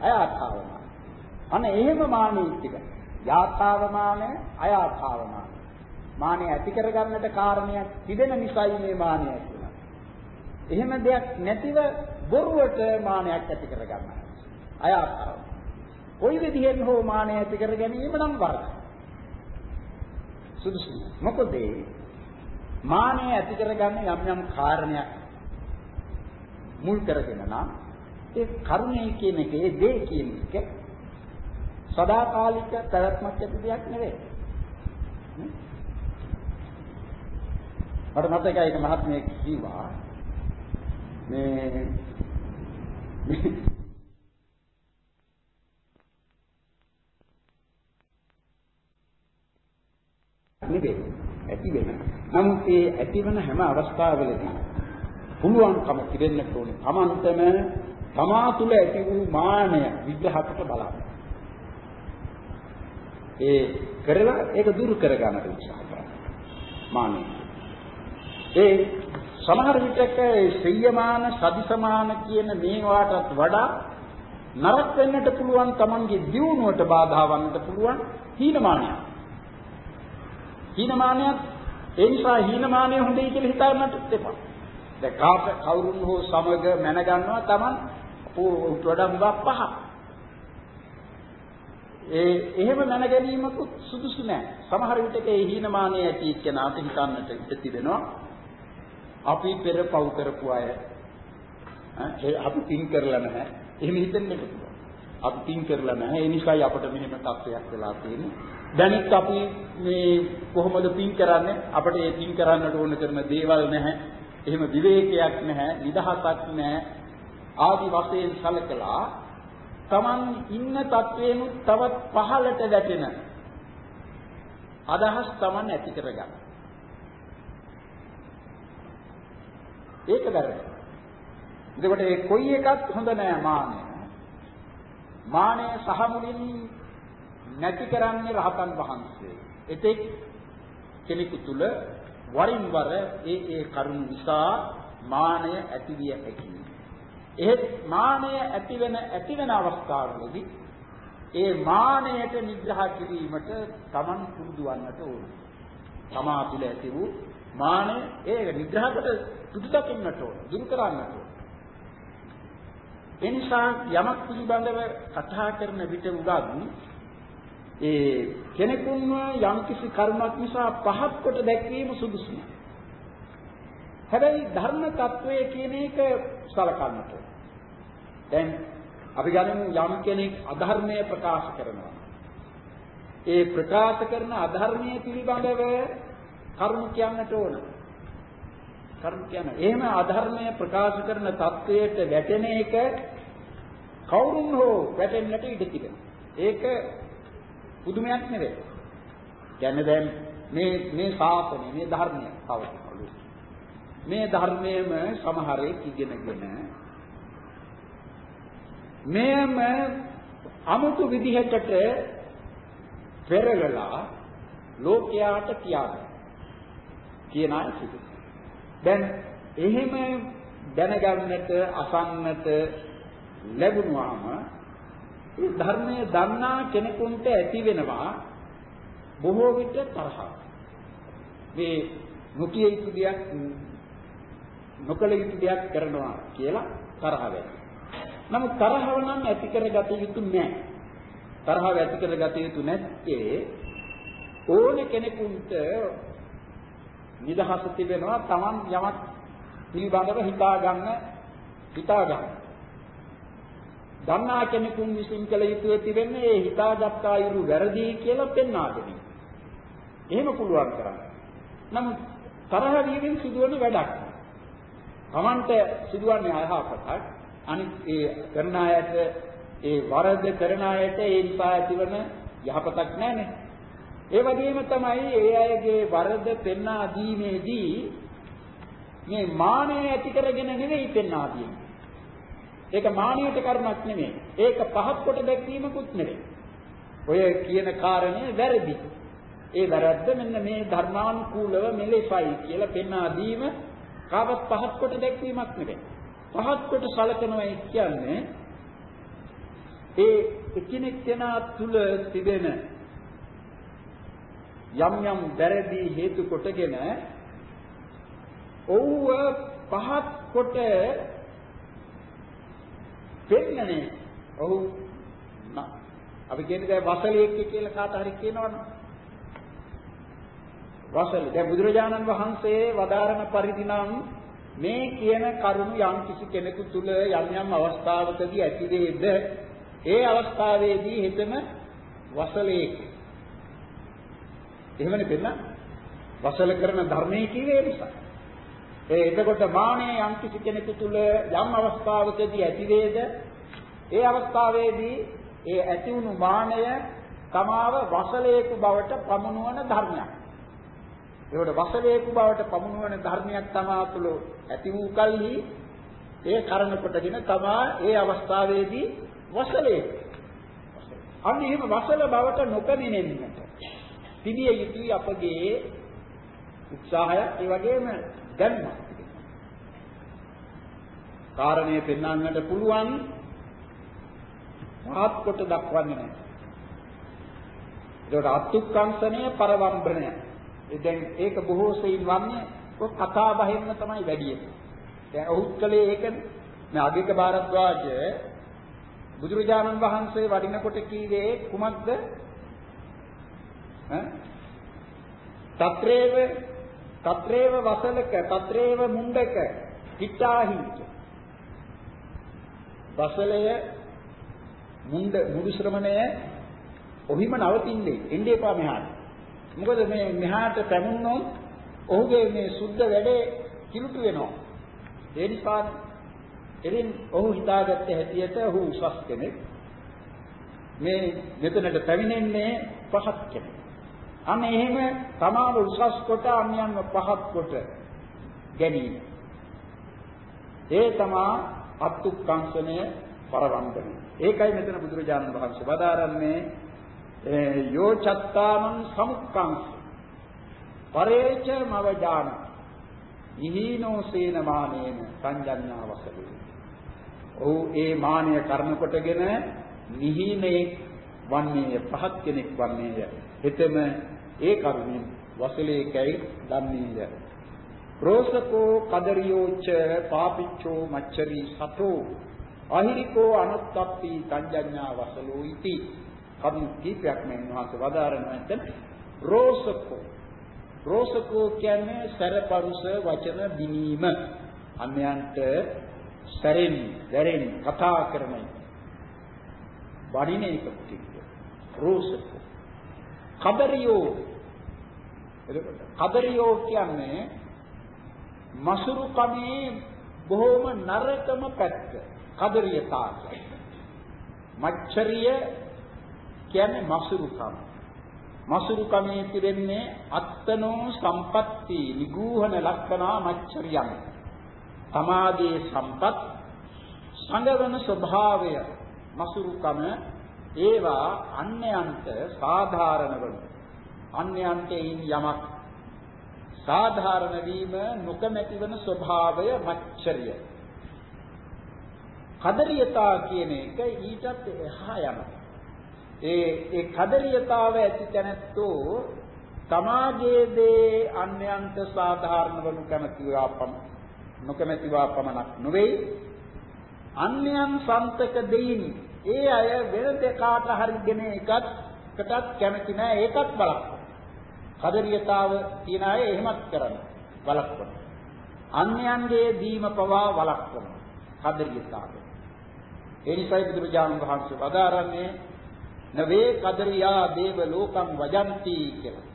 අයාථාවමාන. අන්න එහෙම මානෙ ටික. යාථාවමාන අයාථාවමාන. මානෙ ඇති කර ගන්නට කාරණයක් තිබෙන නිසායි මේ මානෙ ඇති එහෙම දෙයක් නැතිව බොරුවට මානයක් ඇති කර ගන්නවා. අයාත්තාව. කොයි විදිහෙන් හෝ මානය ඇති කර ගැනීම නම් වරදයි. සුදුසු. මොකද මානය ඇති කරගන්න යම් යම් කාරණයක් මුල් කරගෙන නම් ඒ කරුණේ කියන එකේ දේ කියන එක සදාකාලික පැවැත්මක් ඇති දෙයක් නෙවෙයි. මට මතකයි එක මහත්මයෙක් කිව්වා මේ නෙවෙයි ඇති වෙන. නමුත් මේ ඇතිවන හැම අවස්ථාවලදී පුළුවන්කම තිබෙන්න ඕනේ. Tamanතම තමා තුළ ඇති වූ මානය විග්‍රහකට බලන්න. ඒ කරලා ඒක දුරු කරගන්නට උත්සාහ කරන්න. මානය. ඒ සමහර විටක සෙය්‍යමාන සදිසමාන කියන මේවාටත් වඩා නරක වෙන්නට පුළුවන් Tamanගේ දියුණුවට බාධා වන්නට පුළුවන් හීනමානයක්. හීනමානයක් ඒ නිසා හීනමානය හොඳයි කියලා හිතන්නට එපා. දැන් කාට කවුරුන් හෝ සමග මැන ගන්නවා Taman උට වඩා හුඟක් පහ. ඒ එහෙම මැන ගැනීමකුත් සුදුසු නෑ. සමහර විටක ඒ හීනමානය ඇති එක්කෙනාට හිතන්නට ඉඩ තිබෙනවා. අපි පෙර පව් කරපු අය ඈ අපි පින් කරලා නැහැ. එහෙම හිතෙන්නට පුළුවන්. අපි පින් කරලා නැහැ. ඒ නිසායි අපිට මෙහෙම තත්ත්වයක් වෙලා තියෙන්නේ. දැනිත් අපි මේ කොහොමද පින් කරන්නේ? අපිට ඒ පින් කරන්නට ඕන කරන දේවල් නැහැ. එහෙම විවේකයක් නැහැ, නිදහසක් නැහැ. ආදි වශයෙන් සැලකලා Taman ඉන්න තත්වයෙන් තවත් පහළට වැටෙන අදහස් Taman ඇති කරගන්න. ඒක වැරදි. එතකොට මේ කොයි එකත් හොඳ නෑ මානය. මානය සහ මුලින් නැති කරන්නේ රහතන් වහන්සේ. එතෙක් කෙනෙකු තුල වරින් වර ඒ ඒ කරුණ නිසා මානය ඇතිවිය හැකියි. එහෙත් මානය ඇති වෙන ඇති වෙන අවස්ථාවලදී ඒ මානයට නිග්‍රහ කිරීමට Taman පුරුදු වන්නට ඕන. තමා තුළ ඇති වූ මානය ඒක නිග්‍රහකට සුදු දකින්නට ඕන, දුරු කරන්නට ඕන. එනිසා යමක් පිළිබඳව කතා කරන විට උගත් ඒ කෙනෙකුන්ව යම්කිසි කර්මයක් නිසා පහත් කොට දැක්වීම සුදුසු නෑ. හැබැයි ධර්ම తত্ত্বය කියන එක සලකන්නට. දැන් අපි ගනිමු යම් කෙනෙක් අධර්මය ප්‍රකාශ කරනවා. ඒ ප්‍රකාශ කරන අධර්මයේ පිළිබඳව කරුණු කියන්නට ඕන. කරුණු කියන. එහෙම අධර්මය ප්‍රකාශ කරන தത്വයට වැටෙන එක කවුරුන් හෝ වැටෙන්නට ඉඩ තිබෙනවා. ඒක පුදුමයක් නෙවෙයි. කියන්නේ දැන් මේ මේ ශාසනය, මේ ධර්මය පවතින. මේ ධර්මයේම සමහරෙක් ඉගෙනගෙන මෙයම අමුතු විදිහකට පෙරලලා ලෝකයාට කියනවා. කියන අය සිදු. දැන් එහෙම දැනගන්නට අසන්නට ලැබුණාම ඒ ධර්මයේ දන්නා කෙනෙකුට ඇති වෙනවා බොහෝ විට තරහ. මේ නොකිය යුතු දෙයක් නොකළ යුතු දෙයක් කරනවා කියලා තරහ වෙනවා. නමුත් තරහව නම් ඇති කරගත යුතු නැහැ. තරහව ඇති කරගත යුතු නැත්තේ ඕන කෙනෙකුට නිදහස තිබෙනවා Taman යමක් පිළිබඳව හිතා ගන්න හිතා ගන්න. දන්නා කෙනෙකුන් විසින් කළ යුතු තිබෙන්නේ ඒ හිතාගත් අයුරු වැරදි කියලා පෙන්වා දෙන්නේ. එහෙම පුළුවන් කරන්නේ. නමුත් තරහ වීමෙන් සිදුවන වැඩක්. Tamante සිදුවන්නේ අයහපතක්. අනිත් ඒ කරන අයට ඒ වරද කරන අයට ඒ නිසා ඇතිවන යහපතක් නැහැනේ. ඒ වගේම තමයි ඒ අයගේ වරද පෙන්වා දීමේදී මේ මානය ඇති කරගෙන නෙවෙයි පෙන්වා දීන්නේ. ඒක මානියට කර්මයක් නෙමෙයි. ඒක පහත් කොට දැක්වීමකුත් නෙමෙයි. ඔය කියන කාරණය වැරදි. ඒ වැරද්ද මෙන්න මේ ධර්මානුකූලව මෙලෙසයි කියලා පෙන්වා දීම කාවත් පහත් කොට දැක්වීමක් නෙමෙයි. පහත් කොට සැලකනවා කියන්නේ ඒ එකිනෙක කෙනා තුල තිබෙන යම් යම් වැරදි හේතු කොටගෙන ඔව්ව පහත් කොට පෙන්නනේ ඔහු අපි කියන්නේ දැන් වසලෙක් කියලා කාට හරි කියනවනේ වසල දැන් බුදුරජාණන් වහන්සේ වදාරන පරිදි නම් මේ කියන කරුණු යම් කිසි කෙනෙකු තුල යම් යම් අවස්ථාවකදී ඇති වේද? ඒ අවස්ථාවේදී හිතම වසලෙක්. එහෙමනේ පෙන්න වසල කරන ධර්මයේ කීවේ නිසා. ඒ එතකොට මානෙ යම් කිසි කෙනෙකු තුල යම් අවස්ථාවකදී ඇති වේද? ඒ අවස්ථාවේදී ඒ ඇති වුණු මානය තමාව වසලේකු බවට පමුණුවන ධර්මයක්. ඒකට වසලේකු බවට පමුණුවන ධර්මයක් තමා තුළ ඇති වූ කල්හි ඒ කරණ කොටගෙන තමා ඒ අවස්ථාවේදී වසලේ. අන්න එහෙම වසල බවට නොපැමිණෙන්නට තිබිය යුතුයි අපගේ උත්සාහය ඒ වගේම දැනුම. කාරණේ පෙන්වන්නට පුළුවන් පහත් කොට දක්වන්නේ නැහැ. ඒකට අත්ුක්කංශනය පරවම්බණය. දැන් ඒක බොහෝ සෙයින් වන්නේ ඔය කතා බහෙන්න තමයි වැඩි වෙන්නේ. දැන් ඔහුත් කලේ ඒකනේ. මේ අධික ಭಾರද්වාජ බුදුරජාණන් වහන්සේ වඩිනකොට කීවේ කුමක්ද? ඈ? తත්‍රේව తත්‍රේව වසලක తත්‍රේව මුණ්ඩක හිතාහිච්ච. වසලය මුණ්ඩ මුදු ශ්‍රමණය ඔහිම නවතින්නේ. එන්නේ එපා මෙහාට. මොකද මේ මෙහාට පැමුණොත් ඔහුගේ මේ සුද්ධ වැඩේ කිලුට වෙනවා ඒ නිසා එරින් ඔහු හිතාගත්ත හැටියට ඔහු උසස් කෙනෙක් මේ මෙතනට පැමිණෙන්නේ පහත් කෙනෙක් අන්න එහෙම තමාව උසස් කොට අන්‍යයන්ව පහත් කොට ගැනීම. ඒ තමා අත්ුක්කංශනය පරවන්දනය. ඒකයි මෙතන බුදුරජාණන් වහන්සේ වදාරන්නේ යෝ චත්තාමං සමුක්කංශ පරේච මවජාන ඉහිනෝ සේන මානේන සංජඤ්ඤා වසලේ. ඔහු ඒ මානය කර්ම කොටගෙන නිහිනේ වන්නේය පහත් කෙනෙක් වන්නේය. හෙතෙම ඒ කරුණින් වසලේකයි දන්නේය. රෝසකෝ කදරියෝච පාපිච්චෝ මච්චරි සතෝ අහිරිකෝ අනුත්තප්පි සංජඤ්ඤා වසලෝ ඉති. කරුණු කීපයක් මේ මහත් වදාරනට රෝසකෝ. රෝසකෝ කියන්නේ සරපරුස වචන බිනීම. අන්‍යයන්ට සැරෙන් දැරෙන් කතා කරන වඩින එක පිටික රෝසකෝ. කබරියෝ. එතකොට කබරියෝ කියන්නේ මසුරු කමේ බොහොම නරකම පැත්ත. කබරියතා මච්චරිය කියන්නේ මසුරු කම මසුරු කමේ තිබෙන්නේ අත්තනෝ සම්පatti නිගූහන ලක්ෂණා මච්චරියම් තමාගේ සම්පත් සංගවන ස්වභාවය මසුරු කම ඒවා අන්‍යයන්ට සාධාරණ වන අන්‍යයන්ට යමක් සාධාරණ වීම නොකමැති වන ස්වභාවය මච්චරිය. කදරියතා කියන එක ඊටත් එහා යනවා. ඒ ඒ කදරියතාව ඇති තැනැත්තෝ තමාගේ දේ අන්‍යයන්ට සාධාරණ වනු කැමැතිවා පම නොකමැතිවා පමණක් නොවේ අන්‍යයන් සන්තක දෙයින් ඒ අය වෙන දෙකාට හරිගෙන එකත්කටත් කැමති නෑ ඒකත් බලන්න. කදරියතාව තියන අය එහෙමත් කරන බලක්වන. අන්‍යයන්ගේ දීම පවා වළක්වන කදරියතාව. ඒ නිසායි බුදුරජාණන් වහන්සේ වදාරන්නේ නවේ කදරියා දේව ලෝකං වජಂತಿ කියලා.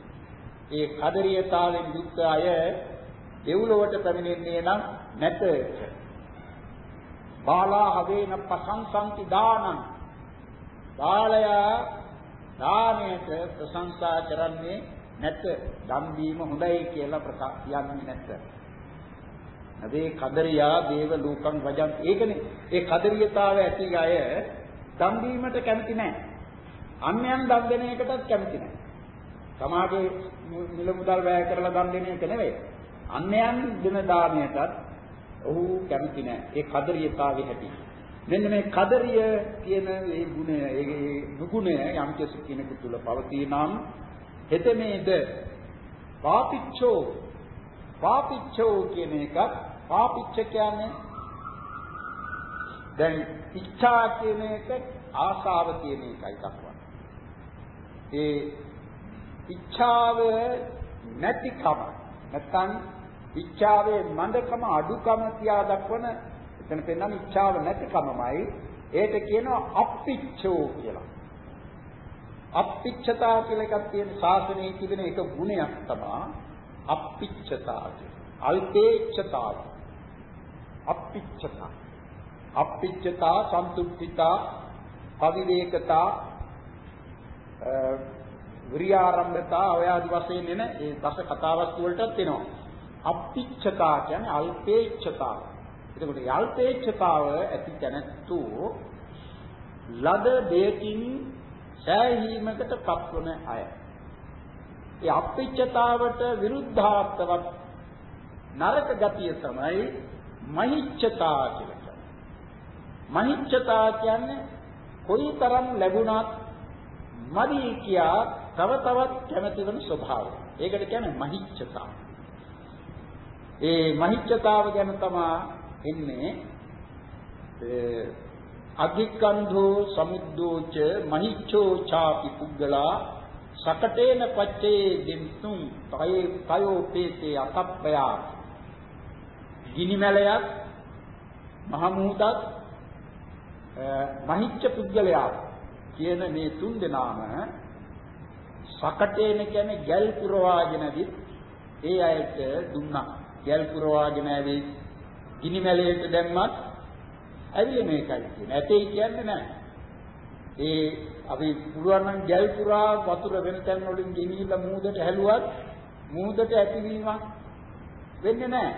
ඒ කදරියතාවෙන් යුක්ත අය දෙව්ලොවට පැමිණෙන්නේ නම් නැත. බාලා හවේන පසංසන්ති දානං බාලයා දානයට ප්‍රශංසා කරන්නේ නැත. දන් දීම හොඳයි කියලා ප්‍රකාශ කියන්නේ නැත. නදී කදරියා දේව ලෝකං වජන් ඒකනේ ඒ කදරියතාවය ඇති අය දන් දීමට කැමති නැහැ. අන්‍යයන් දන් දෙන එකටත් කැමති නැහැ. සමාජයේ මිල මුදල් වැය කරලා දන් දෙන එක නෙවෙයි. අන්‍යයන් දෙන දාණයටත් ඔහු කැමති නැහැ. ඒ කදරියතාවේ හැටි. මෙන්න මේ කදරිය කියන මේ ගුණය, ඒ නුගුණය යම් කෙනෙකු තුල පවතිනම් හෙතෙමේද පාපිච්චෝ පාපිච්චෝ කියන එක පාපිච්ච කියන්නේ දැන් ඉච්ඡා කියන එක ආශාව කියන එකයි දක්වන්නේ. ඒ ඉච්ඡාව නැතිකම නැත්නම් ඉච්ඡාවේ මන්දකම අඩුකම තියා දක්වන එතන පෙන්නන ඉච්ඡාව නැතිකමමයි ඒට කියනවා අප්පිච්ඡෝ කියලා. අප්පිච්ඡතා කියලා එකක් තියෙන ශාසනයේ තිබෙන එක ගුණයක් තමයි අප්පිච්ඡතා අල්පේච්ඡතාව. අප්පිච්ඡතා. අප්පිච්ඡතා සන්තුෂ්ඨිතා පවිවේකතා විරියාරම්භතා ඔය ආදි වශයෙන් එන ඒ දස කතාවස්තු වලටත් එනවා. අප්පිච්ඡතා කියන්නේ අල්පේච්ඡතාව. එතකොට යල්පේච්ඡතාව ඇති තැනැත්තු ලද දෙයකින් සෑහීමකට පත්වන අය. ඒ අප්පිච්ඡතාවට විරුද්ධාර්ථවත් නරක ගතිය තමයි මහිච්ඡතා කියලා කියන්නේ. මහිච්ඡතා කියන්නේ කොයිතරම් ලැබුණත් මදි කියා තව තවත් කැමති වෙන ස්වභාවය. ඒකට කියන්නේ මහිච්ඡතාව. ඒ මහිච්ඡතාව ගැන තමයි එන්නේ අධිකන්ධෝ සමුද්දෝච මහිච්ඡෝ චාපි පුද්ගලා සකටේන පච්චේ දින්තුම් තයේ තයෝ පේතේ අතප්පයා ගිනිමැලයක් මහ මුහුදත් මහිච්ඡ පුද්ගලයා කියන මේ තුන් දෙනාම සකටේන කියන්නේ ගැල් පුරවාගෙන විත් ඒ අයට දුන්නා ගැල් පුරවාගෙන ඇවිත් ගිනිමැලයට දැම්මත් ඇවිල්ලා මේකයි කියන්නේ. ඇතේ කියන්නේ නැහැ. ඒ අපි පුළුවන් නම් ගැල් පුරා වතුර වෙන තැන් වලින් ගෙනිහිල්ලා මූදට හැලුවත් මූදට ඇතිවීමක් වෙන්නේ නැහැ.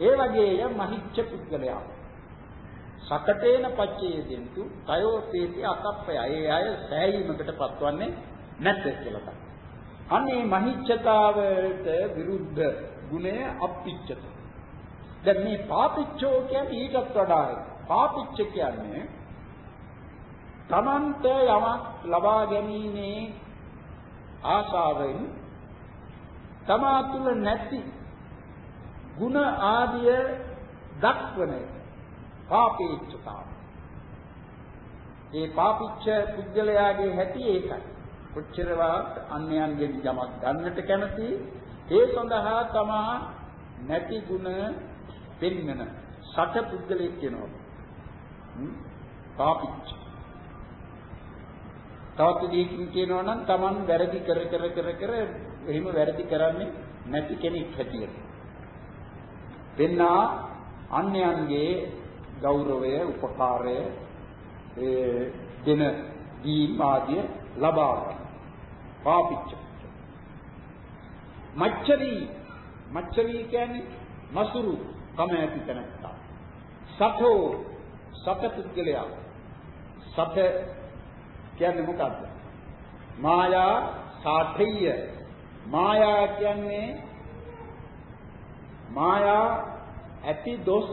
ඒ වගේය මහිච්ඡ පුද්ගලයා. සකටේන පච්චේ දෙන්තු තයෝ පේති අකප්පය. ඒ අය සෑයීමකට පත්වන්නේ නැත කියලා තමයි. අනේ මහිච්ඡතාවට විරුද්ධ ගුණය අප්පිච්ඡත. දැන් මේ පාපිච්චෝ කියන්නේ ඊටත් වඩා පාපිච්ච කියන්නේ තමන්ට යමක් ලබා ගැනීමේ ආශාවෙන් තමා තුළ නැති ಗುಣ ආදිය දක්වන පාපීච්ඡතාව. ඒ පාපිච්ච පුද්ගලයාගේ හැටි ඒකයි. කොච්චරවත් අන්‍යයන්ගෙන් යමක් ගන්නට කැමති ඒ සඳහා තමා නැති ಗುಣ පෙන්වන සත පුද්ගලයෙක් කියනවා. පාපිච්ච. තවත් දෙයකින් කියනවා නම් Taman වැරදි කර කර කර කර එහෙම වැරදි කරන්නේ නැති කෙනෙක් හැටියට. වෙන්නා අන්‍යයන්ගේ ගෞරවය, උපකාරය ඒ දෙන දීම් ආදිය ලබා ගන්න. පාපිච්ච. මච්චරි මච්චරි කියන්නේ මසුරු කම ඇති තැනත්තා. සතෝ සත පුද්ගලයා. සත කියන්නේ මොකද්ද? මායා සාඨය. මායා කියන්නේ මායා ඇති දොස්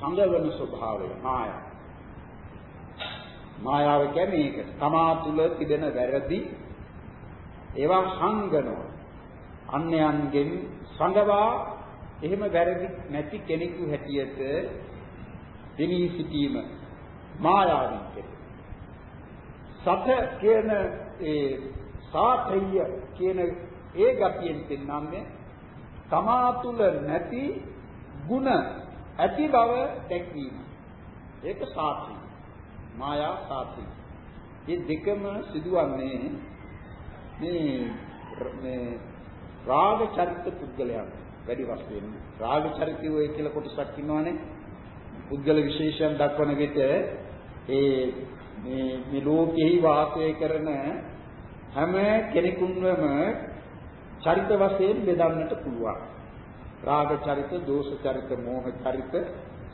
සංගවන ස්වභාවය මායා. මායාව කියන්නේ ඒක. තමා තුල තිබෙන වැරදි ඒවා හංගනවා. අන්‍යයන්ගෙන් සංගවා එහෙම වැරදි නැති කෙනෙකු හැටියට දෙනී සිටීම මායාවෙන් කෙරේ. සත කියන ඒ සාඨය කියන ඒ ගතියෙන් පෙන්වන්නේ තමා තුල නැති ಗುಣ ඇති බව දැක්වීම. ඒක සාති. මායා සාති. මේ දෙකම සිදුවන්නේ මේ මේ රාග චරිත පුද්ගලයන් වැඩි වශයෙන් රාග චරිතය ඔය කියලා කොටසක් ඉන්නවනේ පුද්ගල විශේෂයන් දක්වන විට ඒ මේ මේ ලෝකෙහි වාසය කරන හැම කෙනෙකුන්වම චරිත වශයෙන් බෙදන්නට පුළුවන්. රාග චරිත, දෝෂ චරිත, මෝහ චරිත,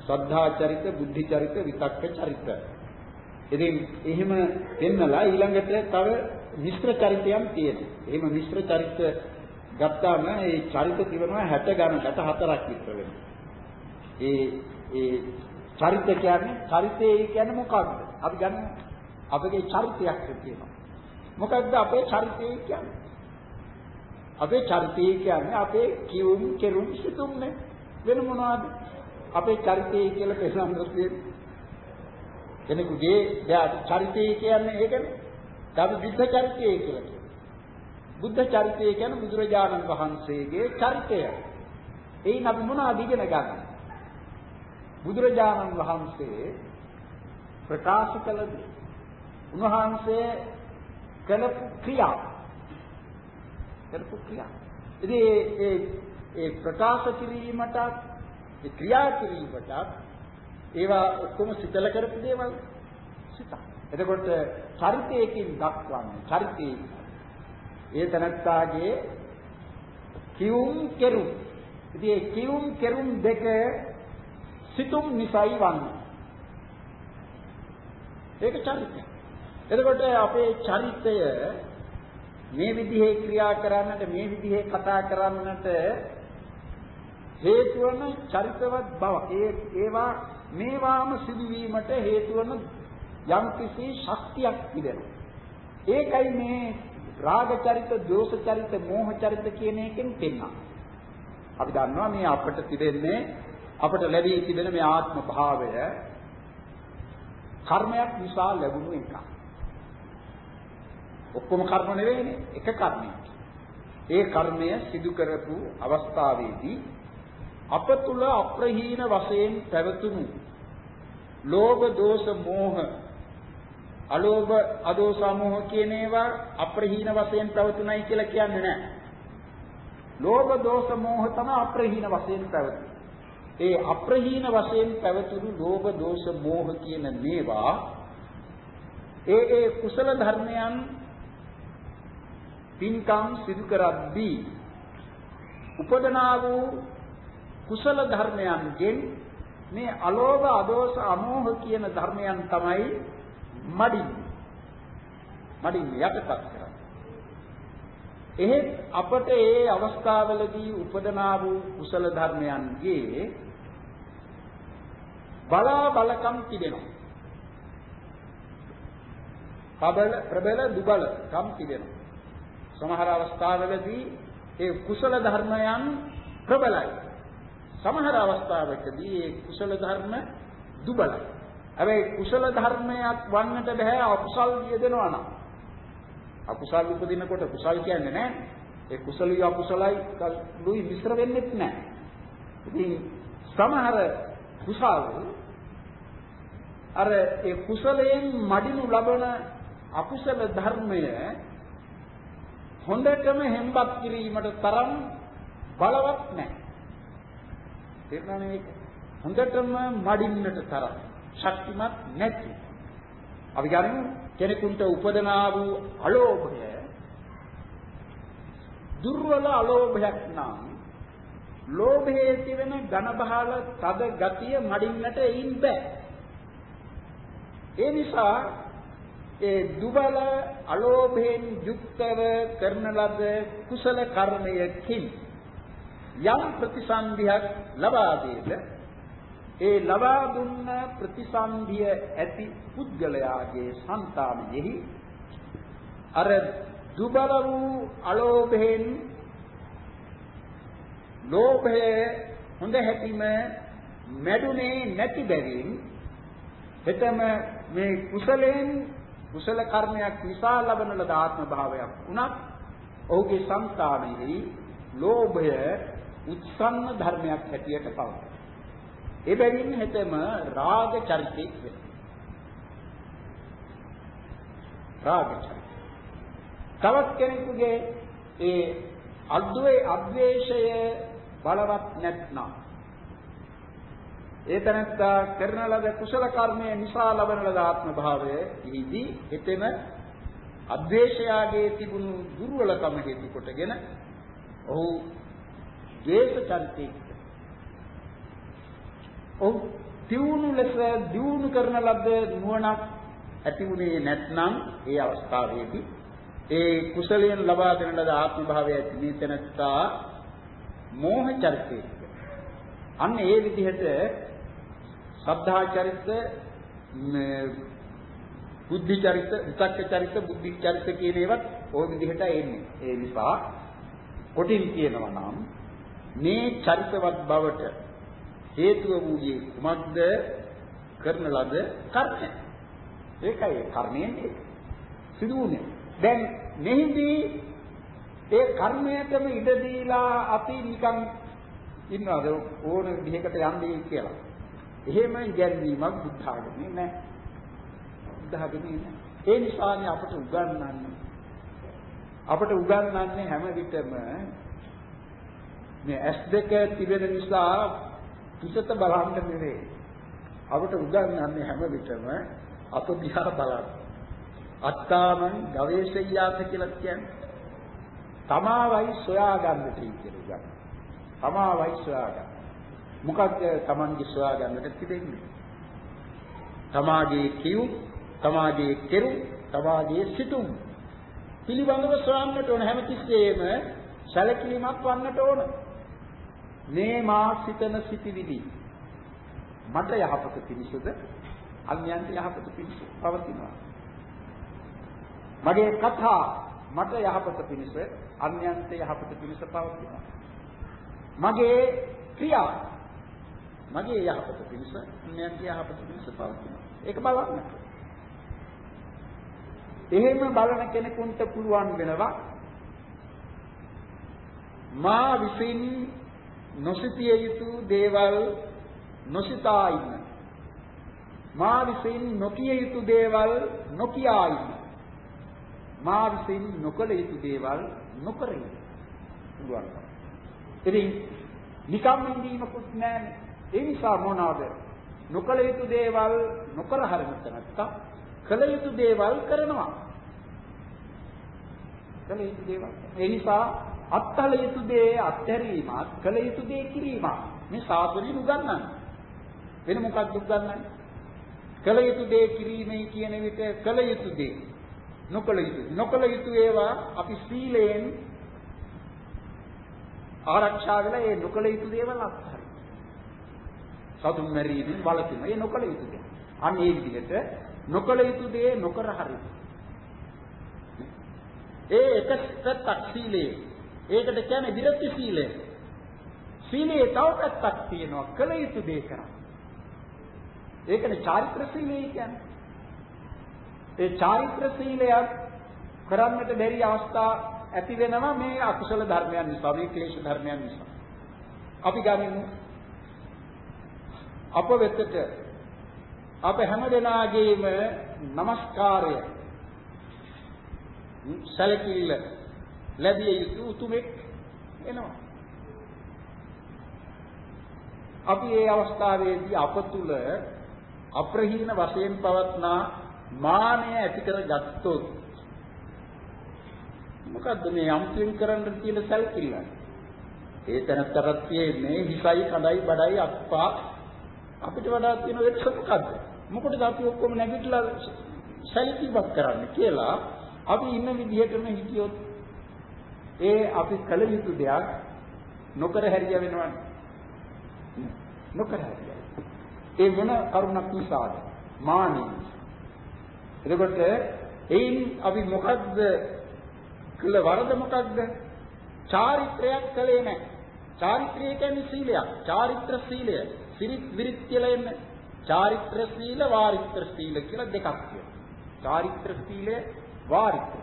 ශ්‍රද්ධා චරිත, බුද්ධි චරිත, විතක්ක චරිත. ඉතින් එහෙම පෙන්නලා ඊළඟට තව මිශ්‍ර චරිතයන් තියෙනවා. එහෙම මිශ්‍ර චරිත ගත්තාම ඒ චරිත තිබෙනවා 60 ගණන් 64ක් විතර වෙනවා. ඒ ඒ චරිත කියන්නේ චරිතය කියන්නේ මොකක්ද? අපි ගන්න අපගේ චරිතයක් තියෙනවා. මොකක්ද අපේ චරිතය කියන්නේ? අපේ චරිතය කියන්නේ අපේ කියුම් කෙරුම් සිතුම්නේ වෙන මොනවද? අපේ චරිතය කියලා පෙන්නන්න තියෙන්නේ. කෙනෙකුගේ චරිතය කියන්නේ ඒකනේ. අපි බුද්ධ චරිතය කියලා කියනවා. බුද්ධ චරිතය කියන්නේ බුදුරජාණන් වහන්සේගේ චරිතය. එයින් අපි මොනවද ඉගෙන ගන්නේ? බුදුරජාණන් වහන්සේ ප්‍රකාශ කළ දේ. උන්වහන්සේ කළපු ක්‍රියා. කරපු ක්‍රියා. ඉතින් ඒ ඒ ප්‍රකාශ කිරීමට ඒ ක්‍රියා කිරීමට ඒවා ඔක්කොම සිතල කරපු දේවල් සිත. එතකොට චරිතයකින් දක්වන්නේ චරිතේ ඒ තනත්තාගේ කිවුම් කෙරුම්. ඉතින් ඒ කිවුම් කෙරුම් දෙක සිතුම් නිසයි වන්නේ. ඒක චරිතය. එතකොට අපේ චරිතය මේ විදිහේ ක්‍රියා කරන්නට මේ විදිහේ කතා කරන්නට හේතු වන චරිතවත් බව. ඒ ඒවා මේවාම සිදුවීමට හේතු වන යම්කිසි ශක්තියක් තිබෙනවා. ඒකයි මේ රාග චරිත, දෝෂ චරිත, මෝහ චරිත කියන එකෙන් පෙන්වන්නේ. අපි දන්නවා මේ අපට තිබෙන්නේ අපට ලැබී තිබෙන මේ ආත්ම භාවය කර්මයක් නිසා ලැබුණු එකක්. ඔක්කොම කර්ම නෙවෙයිනේ එක කර්මයක්. ඒ කර්මය සිදු කරපු අවස්ථාවේදී අප තුල අප්‍රහීන වශයෙන් පැවතුණු ලෝභ දෝෂ මෝහ අලෝභ අදෝස මෝහ කියන ඒවා අප්‍රහීන වශයෙන් පැවතුණයි කියලා කියන්නේ නැහැ. ලෝභ දෝෂ මෝහ තමයි අප්‍රහීන වශයෙන් පැවතුනේ. ඒ අප්‍රහීන වශයෙන් පැවතුණු ලෝභ දෝෂ මෝහ කියන මේවා ඒ ඒ කුසල ධර්මයන් පින්කම් සිදු කරද්දී උපදනා වූ කුසල ධර්මයන්ගෙන් මේ අලෝභ අදෝස අමෝහ කියන ධර්මයන් තමයි මඩින්නේ මඩින්නේ යටපත් කරන්නේ එහෙත් අපට ඒ අවස්ථාවලදී උපදනා වූ කුසල ධර්මයන්ගේ බලා බලකම් තිබෙනවා. ප්‍රබල ප්‍රබල දුබල කම් තිබෙනවා. සමහර අවස්ථාවලදී ඒ කුසල ධර්මයන් ප්‍රබලයි. සමහර අවස්ථාවකදී ඒ කුසල ධර්ම දුබලයි. හැබැයි කුසල ධර්මයක් වන්නට බෑ අකුසල් යෙදෙනවා නම්. අකුසල් උපදිනකොට කුසල් කියන්නේ නැහැ. ඒ කුසලයි අකුසලයි දුයි මිශ්‍ර වෙන්නේ නැහැ. ඉතින් සමහර කුසල් අර ඒ කුසලයෙන් මඩිනු ලබන අකුසල ධර්මය හොඳටම හෙම්බත් කිරීමට තරම් බලවත් නැහැ. තේරුණා මේක? හොඳටම මඩින්නට තරම් ශක්තිමත් නැති. අපි ගන්න කෙනෙකුට උපදනා වූ අලෝභය දුර්වල අලෝභයක් නම් ලෝභයේ තිබෙන ඝන බහල තද ගතිය මඩින්නට එයින් බෑ. ඒ නිසා ඒ දුබල අලෝභයෙන් යුක්තව කරන ලද කුසල කර්මයකින් යම් ප්‍රතිසන්දියක් ලබා දේද ඒ ලබා දුන්න ප්‍රතිසන්දිය ඇති පුද්ගලයාගේ సంతානෙහි අර දුබල වූ අලෝභයෙන් ලෝභය හොඳ හැටිම මැඩුනේ නැති බැවින් හෙතම මේ කුසලයෙන් කුසල කර්මයක් නිසා ලබන ලද ආත්ම භාවයක් උනත් ඔහුගේ సంతානෙහි ලෝභය උත්සන්න ධර්මයක් හැටියට පවතී. එබැවින් හෙතෙම රාග චරිතෙක් වෙනවා. රාග චරිත. තවත් කෙනෙකුගේ ඒ අද්වේ අද්වේෂය බලවත් නැත්නම් ඒ තනත්තා කරන ලද කුසල කර්මය නිසා ලබන ලද ආත්ම භාවය ඉහිදී එතෙම අද්වේෂයාගේ තිබුණු දුර්වලකම හේතු කොටගෙන ඔහු ද්වේෂ චරිතයක් ඔහු තියුණු ලෙස දියුණු කරන ලද නුවණක් ඇති වුණේ නැත්නම් ඒ අවස්ථාවේදී ඒ කුසලයෙන් ලබා දෙන ලද ආත්ම භාවය ඇති මේ තැනත්තා මෝහ චරිතයක අන්න ඒ විදිහට සද්ධා චරිත බුද්ධි චරිත විතක්ක චරිත බුද්ධි චරිත කියන ඒවත් ওই විදිහට එන්නේ. ඒ නිසා කොටින් කියනවා නම් මේ චරිතවත් බවට හේතුව වූයේ කුමක්ද? කරන ලද කර්මය ඒකයි කර්මයෙන් සිදු වුනේ දැන් මෙහිදී ඒ කර්මයටම ඉඩ දීලා අපි නිකන් ඉන්නවද? ඕන විදිහකට යන්නේ කියලා. එහෙම ඉගැන්වීමක් බුද්ධ ආගමේ නැහැ. බුද්ධ ආගමේ නැහැ. ඒ නිසානේ අපට උගන්වන්නේ. අපට උගන්වන්නේ හැම විටම මේ S2 තිබෙන නිසා පිටත බලන්න නෙවෙයි. අපට උගන්වන්නේ හැම විටම අත දිහා බලන්න. අත්තාමං ගවේෂయ్యාත කියලා කියන්නේ තමාවයි සොයා ගන්නට කියලා ගන්න. තමාවයි සොයා ගන්න. මොකක්ද Tamange සොයා ගන්නට තිබෙන්නේ? තමාගේ කිව්, තමාගේ කෙරු, තමාගේ සිතුම් පිළිබඳව සොයන්නට ඕන හැමතිස්සෙම සැලකිලිමත් වන්නට ඕන. මේ මා සිතන සිටිවිලි මට යහපත පිණිසද අන්‍යයන්ට යහපත පිණිස පවතිනවා. මගේ කතා මට යහපත පිණිස අන්‍යයන්ට යහපත පිණිස පවතිනවා. මගේ ක්‍රියා මගේ යහපත පිණිස අන්‍යයන්ට යහපත පිණිස පවතිනවා. ඒක බලන්න. එහෙම බලන කෙනෙකුට පුළුවන් වෙනවා මා විසින් නොසිතිය යුතු දේවල් නොසිතා ඉන්න. මා විසින් නොකිය යුතු දේවල් නොකියා ඉන්න. මා විසින් නොකළ යුතු දේවල් නොකර ඉන්න. පුළුවන්. ඉතින් නිකම් ඉඳීමකුත් නැහැ. ඒ නිසා මොනවාද? නොකළ යුතු දේවල් නොකර හරිනත නැත්තම් කළ යුතු දේවල් කරනවා. කළ යුතු දේවල්. ඒ නිසා අත්හල යුතු දේ අත්හැරීමත් කළ යුතු දේ කිරීමත් මේ සාසනෙ උගන්වන්නේ. වෙන මොකක්ද උගන්වන්නේ? කළ යුතු දේ කිරීමයි කියන විට කළ යුතු දේ නොකළ යුතු නොකළ යුතු ඒවා අපි සීලයෙන් ආරක්ෂා වෙලා ඒ නොකළ යුතු දේවල් අත්හරිනවා. සතුන් මැරීමෙන් වළකින ඒ නොකළ යුතු දේ. අන්න ඒ විදිහට නොකළ යුතු දේ නොකර හරිනවා. ඒ එක පැත්තක් සීලේ. ඒකට කියන්නේ විරති සීලය. සීලේ තව පැත්තක් තියෙනවා කළ යුතු දේ කරා. ඒකනේ චාරිත්‍ර සීලය කියන්නේ. ඒ චාරිත්‍ර සීලයක් කරන්නට බැරි අවස්ථා ඇති වෙනවා මේ අකුසල ධර්මයන් නිසා, මේ ක්ලේශ ධර්මයන් නිසා. අපි ගනිමු අප වෙතට අප හැම දෙනාගේම নমස්කාරය සැලකිල්ල ලැබිය යුතු උතුමෙක් එනවා. අපි මේ අවස්ථාවේදී අප තුල අප්‍රහීන වශයෙන් පවත්නා මානය ඇති කරගත්තොත් මොකද්ද මේ යම්කින් කරන්න තියෙන සැලකිල්ල? ඒ තැනතරත් මේ හිසයි කඩයි බඩයි අත්පා අපිට වඩා තියෙන වෙනස මොකද්ද? මොකටද අපි ඔක්කොම නැගිටලා සැලකිලිමත් කරන්නේ කියලා අපි ඉන්න විදිහටම හිටියොත් ඒ අපි කල යුතු දෙයක් නොකර හැරිය වෙනවනේ. නොකර හැරිය. ඒ මොන කරුණක් නිසාද? මානෙ. එතකොට එයින් අපි මොකද්ද කළ වරද මොකක්ද? චාරිත්‍රයක් කළේ නැහැ. චාරිත්‍රය කියන්නේ සීලයක්. චාරිත්‍ර සීලය. සිරිත් විරිත් කියලා එන්නේ. චාරිත්‍ර සීල වාරිත්‍ර සීල කියලා දෙකක් තියෙනවා. චාරිත්‍ර සීලය වාරිත්‍ර.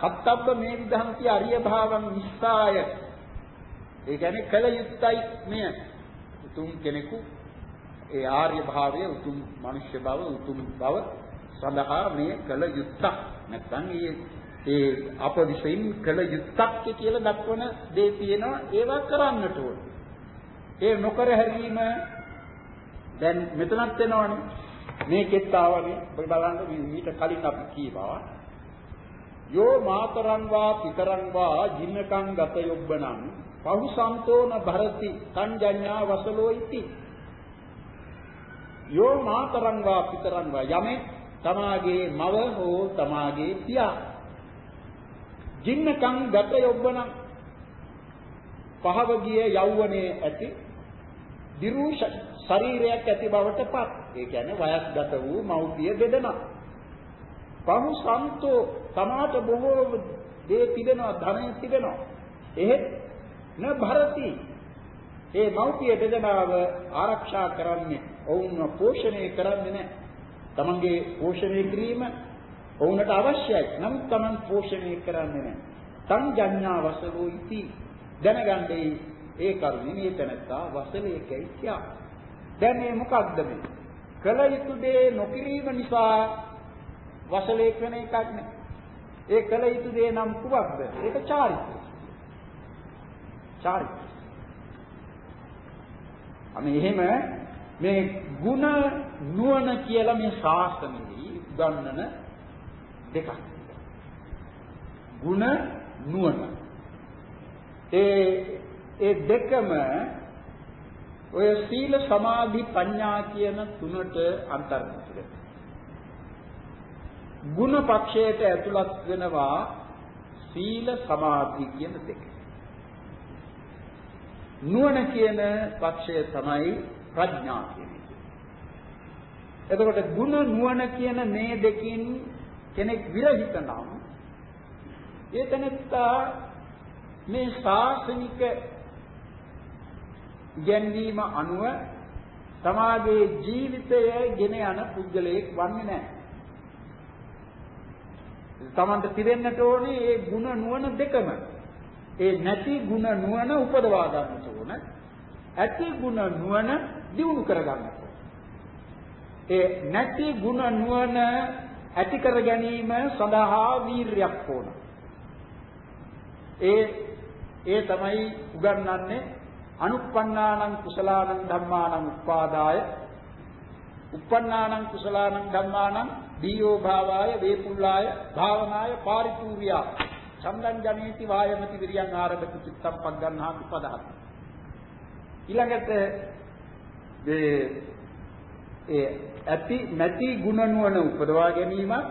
කත්තබ්බ මේ විධාන්ති අරිය භාවං නිස්සාය. ඒ කියන්නේ කල යුත්තයි මෙය. උතුම් කෙනෙකු ඒ ආර්ය භාවය උතුම් මනුෂ්‍ය බව උතුම් බව සඳහා මේ කළ යුත්තක් නැත්නම් ඒ ඒ අප විසින් කළ යුත්තක් කියලා දක්වන දේ තියෙනවා ඒවා කරන්නට ඕන. ඒ නොකර හැරීම දැන් මෙතනත් වෙනවනේ. මේකෙත් ආවනේ. ඔය බලන්න මීට කලින් අපි කීවා. යෝ මාතරං වා පිතරං වා ජින්නකං ගත යොබ්බනං පහු සම්තෝන භරති සංජඤ්ඤා වසලෝ ඉති යෝ මාතරං වා පිතරං වා යමේ තමාගේ මව හෝ තමාගේ පියා ජින්නකං ගත යොබ්බනං පහව ගිය යෞවනයේ ඇති දිරු ශරීරයක් ඇති බවට පත්. ඒ කියන්නේ වයස්ගත වූ මව්පිය දෙදෙනා පහු සම්තෝ තමාට බොහෝ දේ තිබෙනවා ධනය තිබෙනවා. එහෙත් න භරති. ඒ මව්පිය දෙදෙනාව ආරක්ෂා කරන්නේ ඔවුන්ව පෝෂණය කරන්නේ නැහැ. තමන්ගේ පෝෂණය කිරීම ඔවුන්ට අවශ්‍යයි. නමුත් තමන් පෝෂණය කරන්නේ නැහැ. සංජඤ්ඤා වසලෝ ඉති. දැනගන්නේ ඒ කරුණේ මේ තැනත්තා වසලයකයි කියා දැන් මේ මොකක්ද මේ කල යුතු දේ නොකිරීම නිසා වසලයක් වෙන එකක් නේ. ඒ කල යුතු දේ නම් කුමක්ද? ඒක චාරිත්‍රය. චාරිත්‍රය. අනේ එහෙම මේ ಗುಣ නුවණ කියලා මේ ශාස්ත්‍රෙහි උගන්වන දෙකක්. ಗುಣ නුවණ. ඒ ඒ දෙකම ඔය සීල සමාධි ප්‍රඥා කියන තුනට අන්තර්ගත වෙනවා. ಗುಣ පක්ෂයට ඇතුළත් වෙනවා සීල සමාධි කියන දෙක. නුවණ කියන පක්ෂය තමයි ප්‍රඥා කියන්නේ. එතකොට ಗುಣ නුවණ කියන මේ දෙකින් කෙනෙක් විරහිත නම් ඒ තැනත්තා මේ ශාසනික ඉගැන්වීම අනුව තමාගේ ජීවිතය ගෙන යන පුද්ගලයෙක් වන්නේ නැහැ. තමන්ට තිබෙන්නට ඕනේ ඒ ಗುಣ නුවණ දෙකම. ඒ නැති ಗುಣ නුවණ උපදවා ගන්නට ඕන. ඇති ಗುಣ නුවණ දියුණු කර ගන්නට ඕන. ඒ නැති ಗುಣ නුවණ ඇති කර ගැනීම සඳහා වීරියක් ඕන. ඒ ඒ තමයි උගන්වන්නේ අනුප්පන්නානං කුසලානං ධම්මානං උපාදාය. උප්පන්නානං කුසලානං ධම්මානං දීයෝ භාවාය වේපුල්ලාය භාවනාය පාරිපූර්යා චන්දං ජනේති වායමති විරියං ආරබති චිත්තම් පග්ගන්හාති පදහත්. ඊළඟට මේ ඒ ඇති නැති ගුණ නුවණ උපදවා ගැනීමත්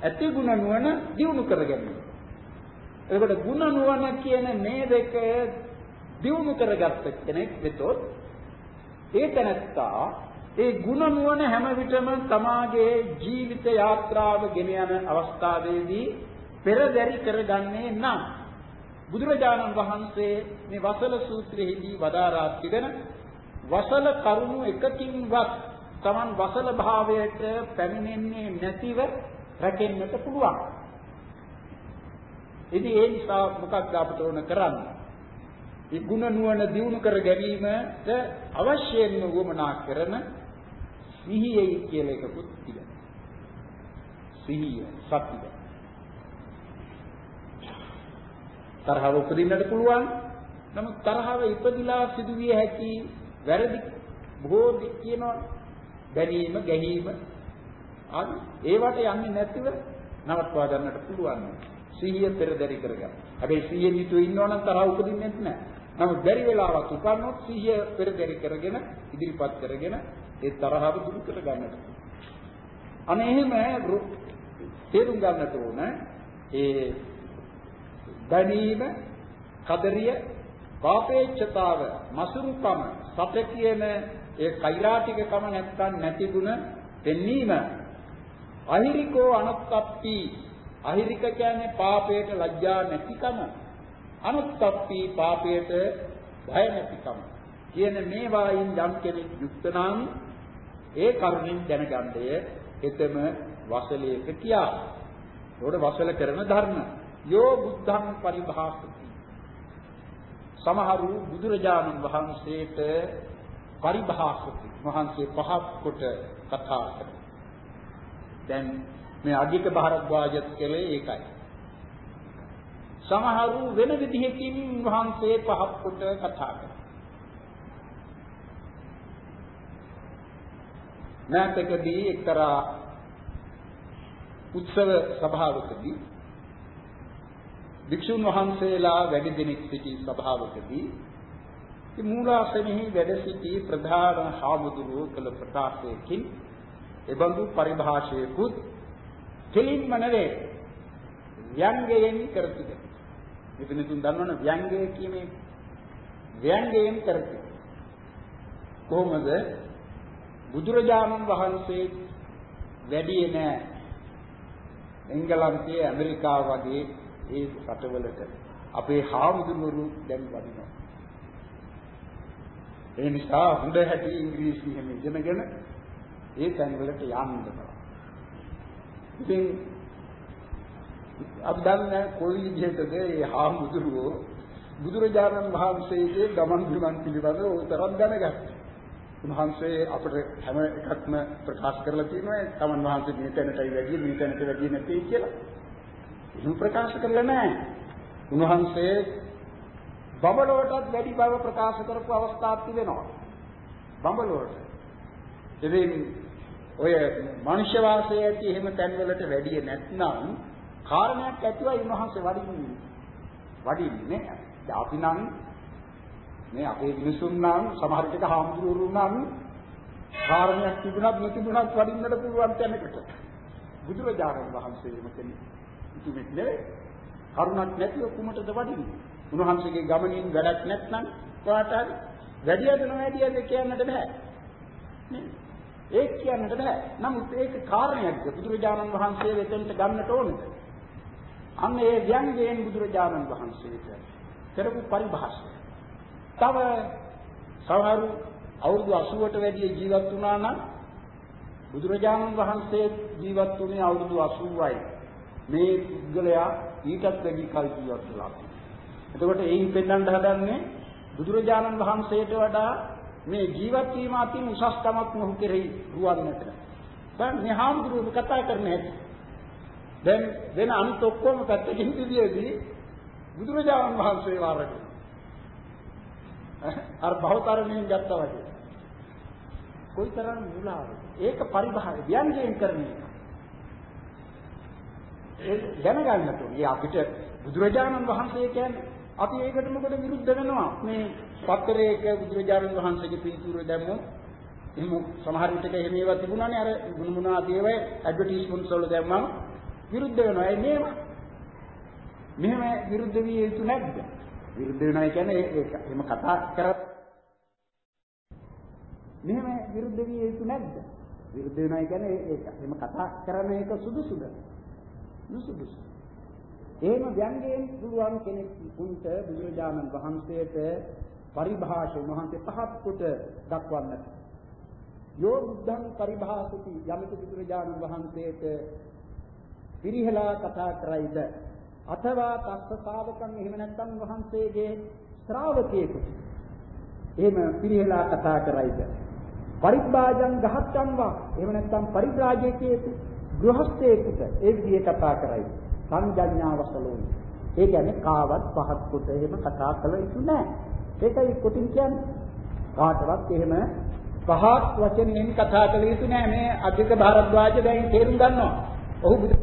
ඇති ගුණ නුවණ දියුණු කර ගැනීම. එතකොට ගුණ නුවණ කියන මේ දෙක දියුණු කරගත්ත කෙනෙක් වෙතොත් ඒ තැනත්තා ඒ ಗುಣ නුවණ හැම විටම තමාගේ ජීවිත යාත්‍රාව ගෙන යන අවස්ථාවේදී පෙරදරි කරගන්නේ නම් බුදුරජාණන් වහන්සේ මේ වසල සූත්‍රයේදී වදාරා තිබෙන වසල කරුණු එකකින්වත් Taman වසල භාවයට පැමිණෙන්නේ නැතිව රැකෙන්නට පුළුවන්. ඉතින් ඒ නිසා මොකක්ද අපට ඕන කරන්නේ? මේ ಗುಣ නුවණ දියුණු කර ගැනීමට අවශ්‍යම වුමනා කරන සිහියයි කියලා එකකුත් තිබෙනවා. සිහිය සතිය. තරහව උපදින්නට පුළුවන්. නමුත් තරහව ඉපදිලා සිදුවිය හැකි වැරදි බොහෝ කියනවා. බැනීම, ගැනීම ආදි ඒවට යන්නේ නැතිව නවත්වා ගන්නට පුළුවන්. සිහිය පෙරදරි කරගන්න. හැබැයි සිහියෙන් යුතුව ඉන්නවනම් තරහ උපදින්නේ නැහැ. නමුත් බැරි වෙලාවක් උපන්නොත් සිහිය පෙරදරි කරගෙන ඉදිරිපත් කරගෙන ඒ තරහව දුරු කර ගන්නට. අනේ එහෙම තේරුම් ගන්නට ඕන ඒ දැනීම කදරිය පාපේච්ඡතාව මසුරුකම සත කියන ඒ කෛරාටිකකම නැත්තම් නැති ಗುಣ දෙන්නීම අහිරිකෝ අනුත්ප්පි අහිරික කියන්නේ පාපයට ලැජ්ජා නැතිකම අනුත්ප්පි පාපයට භය නැතිකම කියන මේ වායින් යම් කෙනෙක් යුක්ත නම් ඒ කරුණින් දැනගන්නය එතම වසලයක කියා. ඒකට වසල කරන ධර්ම. යෝ බුද්ධං පරිභාසති. සමහරු බුදුරජාණන් වහන්සේට පරිභාෂති වහන්සේ පහත් කොට කතා කරනවා. දැන් මේ අධික භාරද්වාජත් කලේ ඒකයි. සමහරු වෙන විදිහකින් වහන්සේ පහත් කොට කතා කරනවා. නැතකදී එක්තරා උත්සව සභාවකදී වික්ෂුන් වහන්සේලා වැඩි දෙනෙක් සිටි සභාවකදී මේ මූලාසනෙහි වැඩ සිටි ප්‍රධාන හාමුදුරුවෝ කළ ප්‍රකාශයකින් එබඳු පරිභාෂයකුත් දෙලින්ම නෙවේ ව්‍යංගයෙන් කරතිද මෙතනතුන් දන්නවනේ ව්‍යංගය කියන්නේ ව්‍යංගයෙන් කරති කොහොමද බුදුරජාණන් වහන්සේ වැඩි නෑ එංගලන්තයේ ඇමරිකාව වගේ ඒ රටවලට අපේ හාමුදුරුවරු දැන් වදිනවා. ඒ නිසා හොඳ හැටි ඉංග්‍රීසි හැම ඉගෙනගෙන ඒ තැන්වලට යන්න බලා. ඉතින් අපි දන්නේ කොයි විදිහටද මේ හාමුදුරුවෝ බුදුරජාණන් වහන්සේගේ ගමන් බිමන් පිළිබඳව උතරක් දැනගත්තා. උන්වහන්සේ අපිට හැම එකක්ම ප්‍රකාශ කරලා තියෙනවා තමන් වහන්සේ මේ තැනටයි වැඩි මේ තැනට වැඩි නැtei කියලා. එහෙම ප්‍රකාශ කරලා නැහැ. උන්වහන්සේ බඹලොවටත් වැඩි බව ප්‍රකාශ කරපු අවස්ථාවක් තිබෙනවා. බඹලොවට. ඉතින් ඔය මනුෂ්‍ය වාසය ඇති එහෙම තැන්වලට වැඩි නැත්නම් කාරණයක් ඇතිවයි උන්වහන්සේ වඩින්නේ. වඩින්නේ නෑ. අපි නම් මේ අපේ මිනිසුන් නම් සමහර විට හාමුදුරුවෝ නම් කාරණයක් තිබුණත් නොතිබුණත් වඩින්නට පුළුවන් තැනකට. බුදුරජාණන් වහන්සේම කෙනෙක්. ඉතුමෙක් නෙවෙයි. කරුණක් නැතිව කුමටද වඩින්නේ? උන්වහන්සේගේ ගමනින් වැඩක් නැත්නම් කාට හරි වැඩියද නොවැඩියද කියන්නට බෑ. නේ? ඒක කියන්නට බෑ. නමුත් ඒක කාරණයක්ද බුදුරජාණන් වහන්සේ වෙතෙන්ට ගන්නට ඕනද? අන්න ඒ ව්‍යංගයෙන් බුදුරජාණන් වහන්සේට කරපු පරිභාෂය. තව සමහරු අවුරුදු 80ට වැඩි ජීවත් වුණා නම් බුදුරජාණන් වහන්සේ ජීවත් වුණේ අවුරුදු 80යි. මේ පුද්ගලයා ඊටත් වැඩි කල් ජීවත් වෙලා එතකොට ඒයින් පෙන්වන්න හදන්නේ බුදුරජාණන් වහන්සේට වඩා මේ ජීවත් වීම අතින් උසස් තමක් මොහු කෙරෙහි රුවන්නට. දැන් මේ හාමුදුරුවෝ කතා කරන්නේ දැන් වෙන අනිත් ඔක්කොම පැත්තකින් තියදී බුදුරජාණන් වහන්සේ වාරගෙන අර බහුතරණයෙන් ගත්තා වගේ. කොයිතරම් මුලාවද? ඒක පරිභාෂ ව්‍යංජයෙන් කරන එක. ඒ දැනගන්න ඕනේ. අපිට බුදුරජාණන් වහන්සේ කියන්නේ අපි ඒකට මොකද විරුද්ධ වෙනවා? මේ පත්තරයක බුදුරජාණන් වහන්සේගේ පිළිතුර දැම්මොත් එහෙම සමහර විටක එහෙම ඒවා තිබුණානේ අර ගුණමුණ ආදී ඒවා ඇඩ්වර්ටයිස්මන්ට්ස් වල දැම්මම විරුද්ධ වෙනවා. ඒ නේම මෙහෙම විරුද්ධ විය යුතු නැද්ද? විරුද්ධ වෙනවා කියන්නේ ඒක. එහෙම කතා කරත් මෙහෙම විරුද්ධ විය යුතු නැද්ද? විරුද්ධ වෙනවා කියන්නේ ඒක. එහෙම කතා කරන එක සුදුසුද? නුසුදුසු. එහෙම ව්‍යංගයෙන් පුළුවන් කෙනෙක් උන්ට බුදුරජාණන් වහන්සේට පරිභාෂ වහන්සේ පහත් කොට දක්වන්නට. යෝ බුද්ධං පරිභාසති යමිත බුදුරජාණන් වහන්සේට පිරිහෙලා කතා කරයිද? අथवा තස්ස ශාවකන් එහෙම නැත්නම් වහන්සේගේ ශ්‍රාවකයෙකු. එහෙම පිරිහෙලා කතා කරයිද? පරිබ්බාජං ගහත්තම් වා එහෙම නැත්නම් පරිබ්‍රාජකයෙකු ගෘහස්ථයෙකුට ඒ විදිහේ කතා කරයි සංජඤ්ඤාවසලෝනි ඒ කියන්නේ කාවත් පහත් කොට එහෙම කතා කළ යුතු නැහැ ඒකයි කොටින් කියන්නේ. කාටවත් එහෙම පහත් වචනෙන් කතා කළ යුතු නැහැ මේ අධික භාරද්වාජ දැන් තේරුම් ගන්නවා. ඔහු